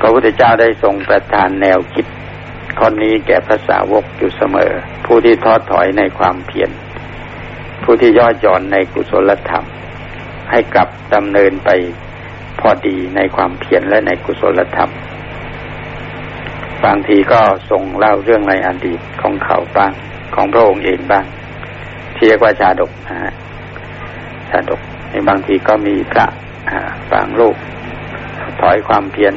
พระพุทธเจ้าได้ทรงประทานแนวคิดข้อนี้แก่ภาษาวกอยู่เสมอ ผู้ที่ทอดถอยในความเพียรผู้ที่ย่อหย่อนในกุศลธรรม ให้กลับดำเนินไปพอดีในความเพียรและในกุศลธรรม บางทีก็ทรงเล่าเรื่องในอดีตของเขาบ้าง ของพระองค์เองบ้างที่เรียกว่าชาดกนะฮะชาดกในบางทีก็มีพระอ่าบางรูปถอยความเพียร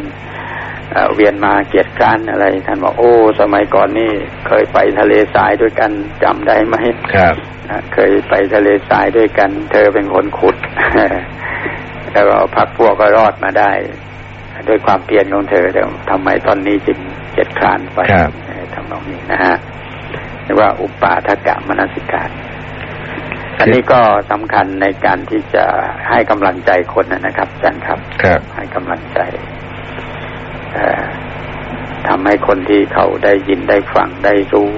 เอ่อเวียนมาเกียรติการอะไร ท่านบอกโอ้สมัยก่อนนี่เคยไปทะเลทรายด้วยกันจำได้ไหมครับนะเคยไปทะเลทรายด้วยกัน เธอเป็นคนขุดแล้วก็พักพวกก็รอดมาได้ ด้วยความเพียรของเธอแต่ทำไมตอนนี้จึง เกียจคร้านไปครับเอ่อทำนองนี้นะฮะเรียกว่าอุปาทกะมนสิการ อันนี้ก็สำคัญในการที่จะให้กำลังใจคนนะนะครับอาจารย์ครับครับ ให้กำลังใจเอ่อทำให้คนที่เขาได้ยินได้ฟังได้รู้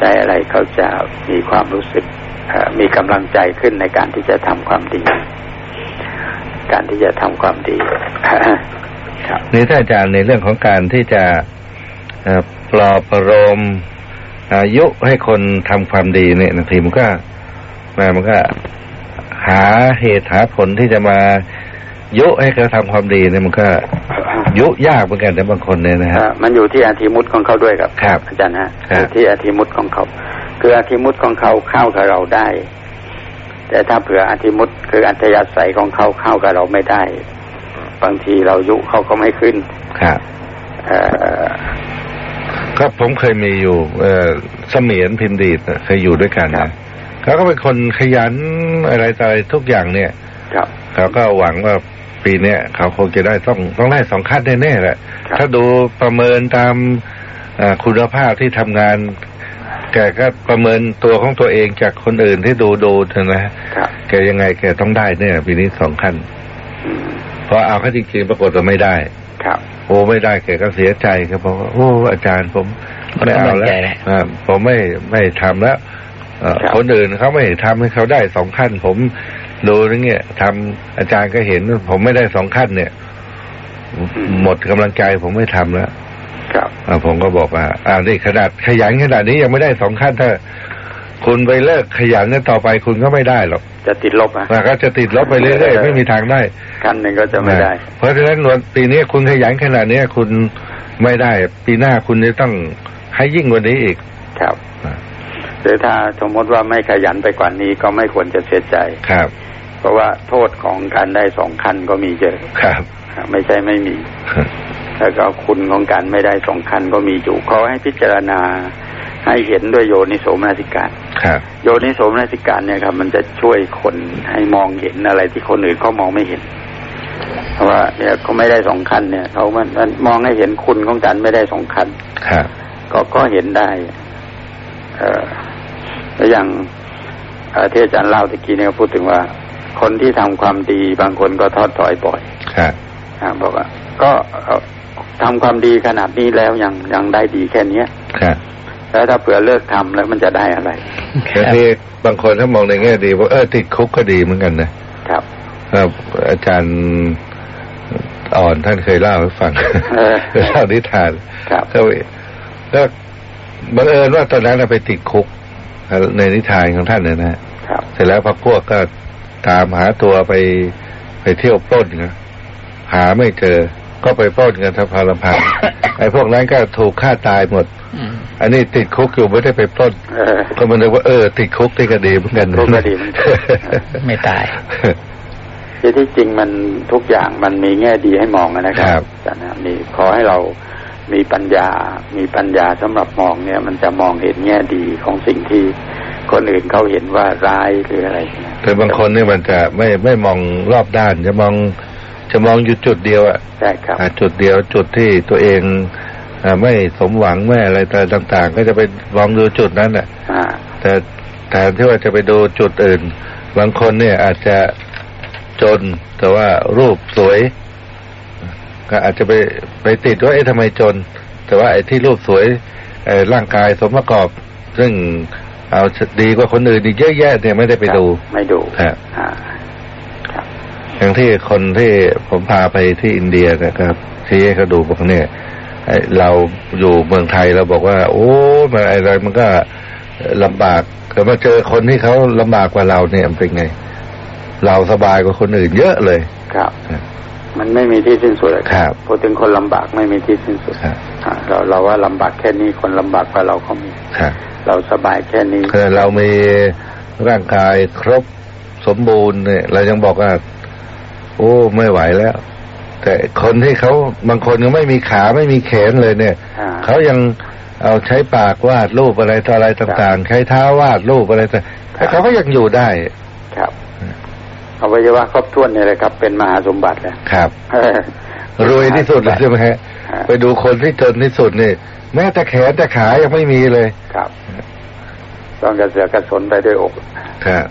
ได้อะไรเขาจะมีความรู้สึกเอ่อมีกำลังใจขึ้นในการที่จะทำความดี การที่จะทำความดีครับนี่ถ้าอาจารย์ในเรื่องของการที่จะเอ่อ ปลอบประโลมอายุให้คนทำความดีเนี่ยบางทีมันก็แม่มันก็หาเหตุหาผลที่จะมายุให้เขาทำความดีเนี่ยมันก็ยุยากเหมือนกันแต่บางคนเนี่ยนะฮะเอ่อมันอยู่ที่อธิมุตของเขาด้วยครับครับอาจารย์ฮะครับอยู่ที่อธิมุตของเขา คืออธิมุตของเขาเข้ากับเราได้ แต่ถ้าเผื่ออธิมุตคืออัธยาศัยของเขาเข้ากับเราไม่ได้ บางทีเรายุเขาก็ไม่ขึ้นครับ เอ่อก็ผมเคยมีอยู่เอ่อเสมียนพิมพ์ดีดน่ะเคยอยู่ด้วยกันครันะบเขาก็เป็นคนขยันอะไรต่ออะไรทุกอย่างเนี่ยครับเขาก็หวังว่าปีเนี้ยเขาคงจะได้ต้องต้องได้สองคัดแน่ๆแหละครับถ้าดูประเมินตามเอ่อคุณภาพที่ทำงาน แกก็ประเมินตัวของตัวเองจากคนอื่นที่ดูดูเถอะนะครับแกยังไงแกต้องได้เนี่ยปีนี้สองขั้นอืมพอเอาเข้าจริงๆปรากฏว่าไม่ได้ครับ โอ้ไม่ได้แกก็เสียใจครับบอกว่าโอ้อาจารย์ผมไม่เอากำลังแล้วใจแล้วอ่าผมไม่ไม่ทำแล้วเอ่อครับคนอื่นเขาไม่ทำให้เขาได้สองขั้น ผมดูนี่เงี้ยทำอาจารย์ก็เห็นว่าผมไม่ได้สองขั้นเนี่ย หมดกำลังใจผมไม่ทำแล้ว ครับอ่าผมก็บอกว่าอ่านี่ขนาดขยันขนาดนี้ยังไม่ได้สองขั้นถ้า คุณไปเลิกขยันกันต่อไปคุณก็ไม่ได้หรอก จะติดลบอะมันก็จะติดลบไปเรื่อยๆไม่มีทางได้ขั้นหนึ่งก็จะไม่ได้นะเพราะฉะนั้นวันปีนี้คุณขยันขนาดนี้คุณไม่ได้ ปีหน้าคุณจะต้องให้ยิ่งกว่านี้อีก ครับอ่าหรือถ้าสมมติว่าไม่ขยันไปกว่านี้ก็ไม่ควรจะเสียใจครับ เพราะว่าโทษของการได้สองขั้นก็มีเยอะครับ ไม่ใช่ไม่มีแล้วก็คุณของการไม่ได้สองคันก็มีอยู่ขอให้พิจารณา ให้เห็นด้วยโยนิโสมนสิการครับโยนิโสมนสิการเนี่ยครับ มันจะช่วยคนให้มองเห็นอะไรที่คนอื่นเขามองไม่เห็นเพราะว่าเนี่ยเขาไม่ได้สองคันเนี่ยเขามันมันมองให้เห็นคุณของการไม่ได้สองคันครับก็ก็เห็นได้ เอ่อแล้วอย่างเอ่อที่อาจารย์เล่าตะกี้เนี่ยพูดถึงว่า คนที่ทำความดีบางคนก็ทอดถอยบ่อยครับอ่าบอกว่า ก็เอ่อทำความดีขนาดนี้แล้วยังยังได้ดีแค่เนี้ยครับ แล้วถ้าเผื่อเลิกทำแล้วมันจะได้อะไรแต่ที่บางคนถ้ามองในแง่ดีว่าเออติดคุกก็ดีเหมือนกันนะครับครับอาจารย์อ่อนท่านเคยเล่าให้ฟังเออเล่านิทานครับก็ก็บังเอิญว่าตอนนั้นเราไปติดคุกในนิทานของท่านเนี่ยนะครับ เสร็จแล้วพรรคพวกก็ตามหาตัวไปไปเที่ยวปล้นนะหาไม่เจอ ก็ไปปล้นกันทัพพาลำพังไอ้พวกนั้นก็ถูกฆ่าตายหมด อืมอันนี้ติดคุกอยู่ไม่ได้ไปปล้นเออก็มันเลยว่าเออ ติดคุกติดคดีเหมือนกันติดคุกก็ดีเหมือนกันไม่ตายที่ที่จริงมันทุกอย่างมันมีแง่ดีให้มองนะคครัรับบอาจารย์นะมีขอให้เรามีปัญญา มีปัญญาสำหรับมองเนี่ย มันจะมองเห็นแง่ดีของสิ่งที่คนอื่นเขาเห็นว่าร้ายหรืออะไรเนี่ยแต่บางคนเนี่ยมันจะไม่ไม่มองรอบด้านจะมองจะมองอยู่จุดเดียวอะใช่ครับอะจุดเดียวจุดที่ตัวเองอะ ไม่สมหวังไม่อะไรต่างๆ ก็จะไปมองดูจุดนั้นแหละอ่าแต่แทนที่ว่าจะไปดูจุดอื่น บางคนเนี่ยอาจจะจนแต่ว่ารูปสวย ก็อาจจะไปไปติดว่าเอ๊ะทำไมจน แต่ว่าไอ้ที่รูปสวยเอ่อร่างกายสมประกอบ ซึ่งเอาดีกว่าคนอื่นอีกเยอะแยะเนี่ยไม่ได้ไปดู ไม่ดูครับอ่าครับอย่างที่คนที่ผมพาไปที่อินเดียนะครับที่ให้เขาดูบอกเนี่ยไอ้ เราอยู่เมืองไทยเราบอกว่า โอ้มันอะไรมันก็ลำบากแต่มาเจอคนที่เขาลำบากกว่าเราเนี่ยมันเป็นไง เราสบายกว่าคนอื่นเยอะเลย ครับครับมันไม่มีที่สิ้นสุดอะครับพูดถึงคนลำบากไม่มีที่สิ้นสุดครับอ่าเราเราว่าลำบากแค่นี้คนลำบากกว่าเราเขามีครับเราสบายแค่นี้คือเรามีร่างกายครบสมบูรณ์เนี่ย เรายังบอกว่า โอ้ ไม่ไหวแล้ว แต่คนที่เขาบางคนก็ไม่มีขาไม่มีแขนเลยเนี่ยอ่าเขายังเอาใช้ปากวาดรูปอะไรต่ออะไรต่างๆ ใช้เท้าวาดรูปอะไรต่างแต่เขาก็ยังอยู่ได้ ครับอวัยวะครบถ้วนเนี่ยเลยครับ เป็นมหาสมบัติแล้วครับรวยที่สุดเลยใช่ไหมฮะฮะไปดูคนที่จนที่สุดนี่แม้แต่แขนแต่ขายังไม่มีเลยครับ ต้องกระเสือกกระสนไปด้วยอกครับ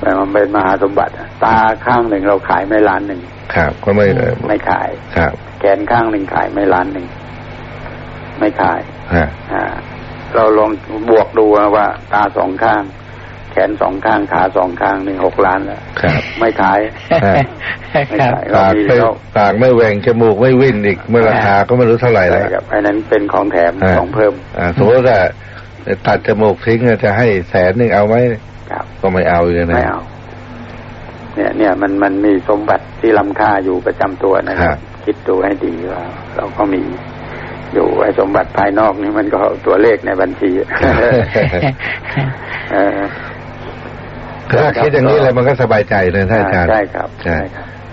แต่มันเป็นมหาสมบัติอะตาข้างหนึ่งเราขายไม่ล้านหนึ่งครับ ก็ไม่ไม่ขายครับ แขนข้างหนึ่งขายไม่ล้านหนึ่งไม่ขายฮะอ่าเราลองบวกดูนะว่า ตาสองข้าง แขนสองข้างขาสองข้างนี่หกล้านแล้วครับไม่ขายครับไม่ครับขายเราปากมีไม่เราปากไม่แหว่งจมูกไม่วิ่นอีกเมื่อราคาก็ไม่รู้เท่าไหร่ใช่แล้วครับอันนั้นเป็นของแถมอ่าของเพิ่มอ่าสมมติว่าตัดจมูกทิ้งจะให้แสนหนึ่งเอาไหม ครับ ก็ไม่เอาอยู่นะไม่เอา เนี่ย เนี่ยมันมันมีสมบัติที่ล้ำค่าอยู่ประจำตัวนะคครัรับบคิดดูให้ดีว่า เราก็มีอยู่ไอ้สมบัติภายนอกนี่มันก็ตัวเลขในบัญชีเออถ้าคิดอย่างนี้เลยมันก็สบายใจเลยท่านอาจารย์ใช่ครับใช่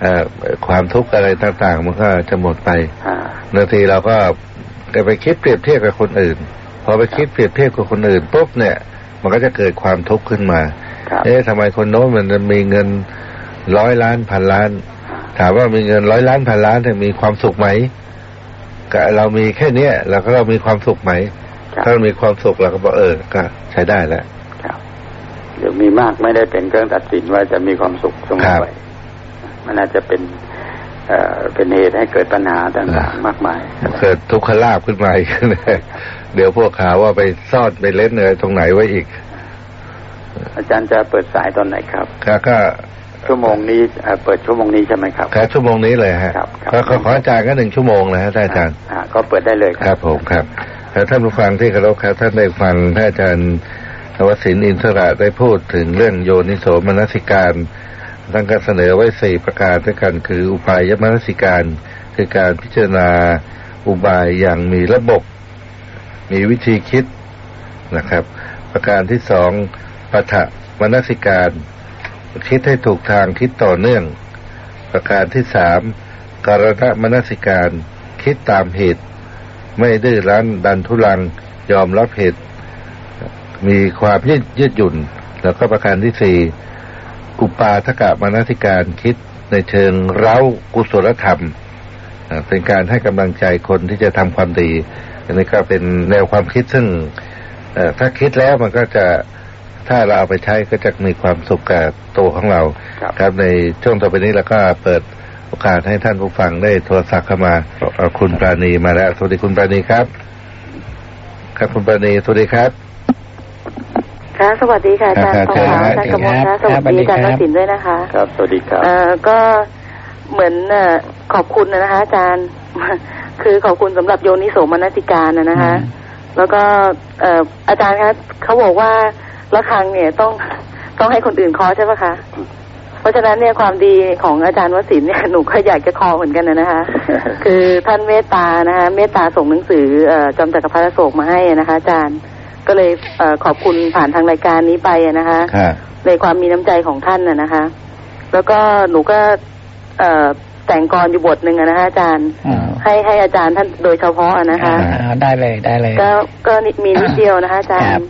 เอ่อความทุกข์อะไรต่างๆ มันก็จะหมดไปอ่าบางทีเราก็จะไปคิดเปรียบเทียบกับคนอื่น พอไปคิดเปรียบเทียบกับคนอื่นปุ๊บเนี่ย มันก็จะเกิดความทุกข์ขึ้นมาครับเอ๊ะทำไมคนโน้นมันจะมีเงินร้อยล้านพันล้าน ถามว่ามีเงินร้อยล้านพันล้านแต่ยมีความสุขไหมก็เรามีแค่เนี้ยเราก็เรามีความสุขไหมครับถ้าเรามีความสุขเราก็บอกเออก็ใช้ได้แล้วครับเดี๋ยวมีมากไม่ได้เป็นเครื่องตัดสินว่าจะมีความสุขเสมครัอบไปมันอาจจะเป็นเอ่อเป็นเหตุให้เกิดปัญหาต่างๆมากมาย เกิดทุกขลาบขึ้นมาอีก เดี๋ยวพวกข่าวว่าไปซ่อนไปเล่นอะไรตรงไหนไว้อีก อาจารย์จะเปิดสายตอนไหนครับก็ก็ชั่วโมงนี้เอ่อเปิดชั่วโมงนี้ใช่ไหมครับแค่ชั่วโมงนี้เลยฮะครับครับก็ขอขออาจารย์ก็หนึ่งชั่วโมงนะฮะท่านอาจารย์อ่าก็เปิดได้เลยคครับรับ ผมครับแล้วท่านผู้ฟังที่เคารพครับท่านได้ฟังท่านอาจารย์วสินทร์อินทระได้พูดถึงเรื่องโยนิโสมนสิการท่านก็เสนอไว้สี่ประการด้วยกันคืออุปายมนสิการ คือการพิจารณาอุบายอย่างมีระบบ มีวิธีคิดนะครับ ประการที่สองปฐะมนสิการ คิดให้ถูกทางคิดต่อเนื่อง ประการที่สามการณมนสิการ คิดตามเหตุ ไม่ดื้อรั้นดันทุลังยอมรับเหตุ มีความยืดยืดหยุ่น แล้วก็ประการที่สี่อุปาทกะมนสิการคิดในเชิงเร้ากุศลธรรม เป็นการให้กำลังใจคนที่จะทำความดี อันนี้ก็เป็นแนวความคิดซึ่งเอ่อถ้าคิดแล้วมันก็จะถ้าเราเอาไปใช้ก็จะมีความสุขกับตัวของเราครับครับในช่วงต่อไปนี้เราก็เปิดโอกาสให้ท่านผู้ฟังได้โทรศัพท์เข้ามาเอาคุณปราณีมาแล้วสวัสดีคุณปราณีครับ ครับคุณปราณีสวัสดีครับค่ะสวัสดีค่ะอาจารย์ครับทองขาวอาจารย์กมลครัค่ะบสวัสดีอาจารย์ครัวบสินทร์ด้วยนะคะ ครับ สวัสดีครับเอ่อก็ เหมือนเอ่อขอบคุณนะคะ อาจารย์ คือขอบคุณสำหรับโยนิโสมนสิการนะนะคะ แล้วก็เอ่ออาจารย์คะเขาบอกว่าละครังเนี่ยต้องต้องให้คนอื่นเคอใช่ไหมคะ เพราะฉะนั้นเนี่ยความดีของอาจารย์วสินทร์เนี่ยหนูก็อยากจะคอเหมือนกันนะนะคะ คือท่านเมตตานะคะเมตตาส่งหนังสือเอ่อจอมจักรพรรดิอโศกมาให้นะคะ อาจารย์ก็เลยเอ่อขอบคุณผ่านทางรายการนี้ไปอะนะคะค่ะในความมีน้ำใจของท่านน่ะนะคะ แล้วก็หนูก็ เอ่อแต่งกรอยู่บทหนึ่งอะนะคะอาจารย์อ๋อให้ให้อาจารย์ท่านโดยเฉพาะอะนะคะอ่าได้เลยได้เลย ก็ก็นิมีนิดเดียวนะคะอาจารครัย์บ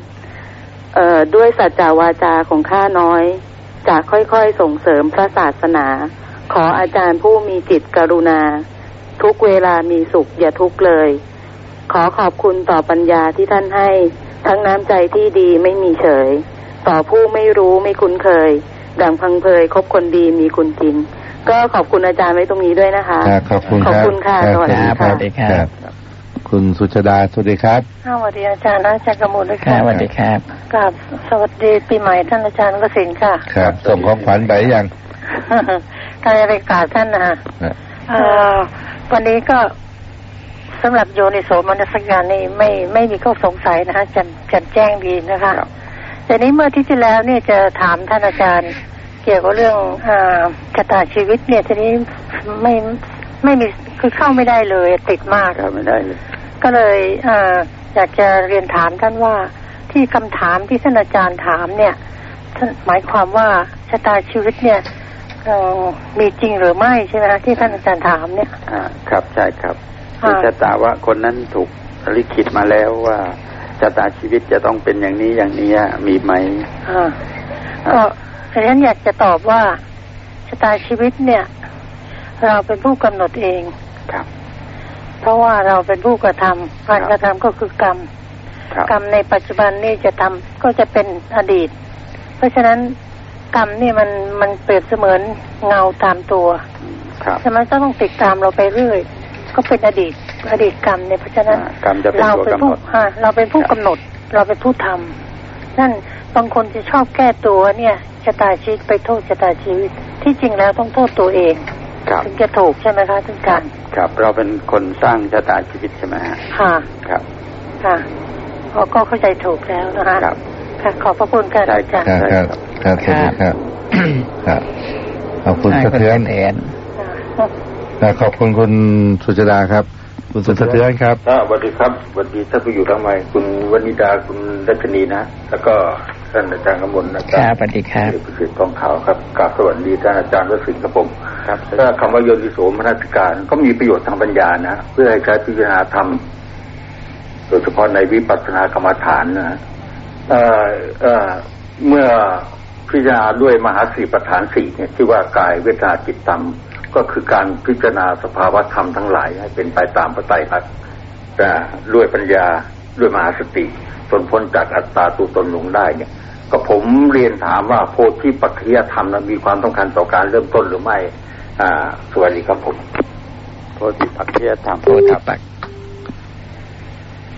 เอ่อด้วยสัจจาวาจาของข้าน้อยจะค่อยๆส่งเสริมพระศาสนา ขออาจารย์ผู้มีจิตกรุณา ทุกเวลามีสุขอย่าทุกข์เลย ขอขอบคุณต่อปัญญาที่ท่านให้ ทั้งน้ำใจที่ดีไม่มีเฉย ต่อผู้ไม่รู้ไม่คุ้นเคย ดังพังเพยคบคนดีมีคุณจริง ก็ขอบคุณอาจารย์ไว้ตรงนี้ด้วยนะคะค่ะขอบคุณขอบคุณค่ะรับสวัสดีครับสค่ะวัสดีครับคุณสุชาดาสวัสดีครับสวัสดีอาจารย์นะอาจารย์กำมลด้วยครัค่ะบสวัสดีครับกับสวัสดีปีใหม่ท่านอาจารย์วสินทร์ค่ะ ครับ ส่งของขวัญไปยังท่านจะไปกราบท่านนะอะเอ่อวันนี้ก็สำหรับโยนิโสมนสการนี่ไม่ไม่มีข้อสงสัยนะฮะจันจันแจ้งดีนะคะครับแต่นี้เมื่อที่ที่แล้วเนี่ยจะถามท่านอาจารย์ เกี่ยวกับเรื่องอาชะตาชีวิตเนี่ยทีนี้ไม่ไม่มีคือเข้าไม่ได้เลย ติดมากครับไม่ได้เลยก็เลยเอออยากจะเรียนถามท่านว่าที่คำถามที่ท่านอาจารย์ถามเนี่ยท่านหมายความว่าชะตาชีวิตเนี่ยเอ่อมีจริงหรือไม่ใช่ไหมคะที่ท่านอาจารย์ถามเนี่ยอ่าครับใช่ครับอ่าคือชะตาว่าคนนั้นถูกลิขิตมาแล้วว่าชะตาชีวิตจะต้องเป็นอย่างนี้อย่างนี้มีไหมอ่าก็ฉะนั้นอยากจะตอบว่าชะตาชีวิตเนี่ย เราเป็นผู้กำหนดเองครับ เพราะว่าเราเป็นผู้กระทำการครับกระทำก็คือกรรมครับกรรมในปัจจุบันนี่จะทำก็จะเป็นอดีต เพราะฉะนั้นกรรมนี่มันมันเปรียบเสมือนเงาตามตัวครับใช่ไหมก็ต้องติดตามเราไปเรื่อย ก็เป็นอดีต อดีตกรรมเนี่ยเพราะฉะนั้นอ่ากรรมจะเป็นเราตัวเป็นกำหผู้นดอ่าเราเป็นผู้ครับกำหนด เราเป็นผู้ทำ นั่นบางคนจะชอบแก้ตัวเนี่ยชะตาชีวิตไปโทษชะตาชีวิต ที่จริงแล้วต้องโทษตัวเองครับถึงจะถูกใช่ไหมคะท่านอาจารย์ครับ เราเป็นคนสร้างชะตาชีวิตใช่ไหมฮะค่ะครับ ค่ะอ๋อก็เข้าใจถูกแล้วนะคะครับค่ะขอบพระคุณค่ะใช่อาจารย์ครับครับครับสวัสดีครับครับขอบคุณสะเทือนเอ็นค่ะอะขอบคุณคุณสุชาดาครับ คุณสุสะเทือนครับอ่าสวัสดีครับสวัสดีท่านผู้อยู่ทั้งหมายคุณวนิดาคุณรัชนีนะ แล้วก็ท่านอาจารย์กมลนะคครัรับสวัสดีครับเอกสิทธิ์กองขาวครับกราบสวัสดีท่านอาจารย์วสินทร์ครับผมครับถ้าคำว่าโยนิโสมนสิการก็มีประโยชน์ทางปัญญานะ เพื่อให้การพิจารณาธรรมโดยเฉพาะในวิปัสสนากรรมฐานนะเอ่อเอ่อเมื่อพิจารณาด้วยมหาสีประฐานสี่เนี่ยที่ว่ากายเวทนาจิตธรรม ก็คือการพิจารณาสภาวะธรรมทั้งหลายให้เป็นไปตามพระไตรลักษณ์แต่ด้วยปัญญาด้วยมหาสติจนพ้นจากอัตตาตัวตนลงได้เนี่ย ก็ผมเรียนถามว่าโพธิปัจจยธรรมนั้นมีความสำคัญต่อการเริ่มต้นหรือไม่ อ่า สวัสดีครับผม โพธิปักขียธรรมโพธิปัก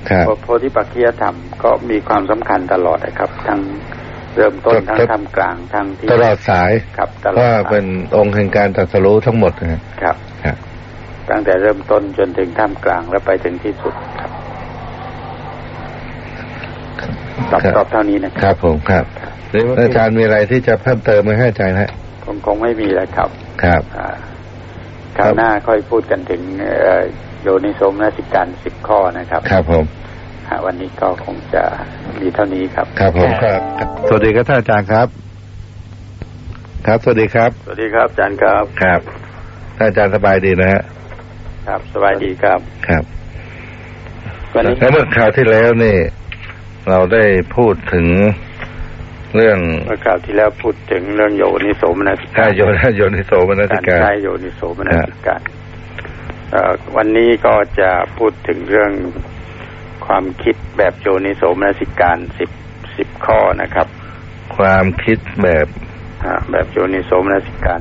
ครับโพธิปักขียธรรมก็มีความสำคัญตลอดนะครับ ทั้ง เริ่มต้นครับทั้งทำกลางทั้งที่ตลอดสายครับตลอดว่าสายเป็นองค์แห่งการตรัสรู้ทั้งหมดนะครับครับครับตั้งแต่เริ่มต้นจนถึงท่ามกลางแล้วไปถึงที่สุดครับตอบครับตอบเท่านี้นะคครับรับ ผมครับอาจารย์มีอะไรที่จะเพิ่มเติมไหมให้อาจารย์ฮะคงคงไม่มีแล้วครับ ครับอ่าคราวหน้าค่อยพูดกันถึงเอ่อโยนิโสมนสิการสิบข้อนะครับ ครับผมอ่า วันนี้ก็คงจะมีเท่านี้ครับ ครับผมครับ สวัสดีครับท่านอาจารย์ครับ ครับ สวัสดีครับ สวัสดีครับอาจารย์ครับ ครับท่านอาจารย์สบายดีนะฮะ ครับ สบายดีครับ ครับวันนี้แล้วเมื่อคราวที่แล้วนี่ เราได้พูดถึงเรื่องเมื่อคราวที่แล้วพูดถึงเรื่องโยนิโสมนสิถ้าการโยนโยนิโสมนสิการการใช้โยนิโสมนสิการเอ่อวันนี้ก็จะพูดถึงเรื่อง ความคิดแบบโยนิโสมนสิการสิบสิบข้อนะครับ ความคิดแบบอ่าแบบโยนิโสมนสิการ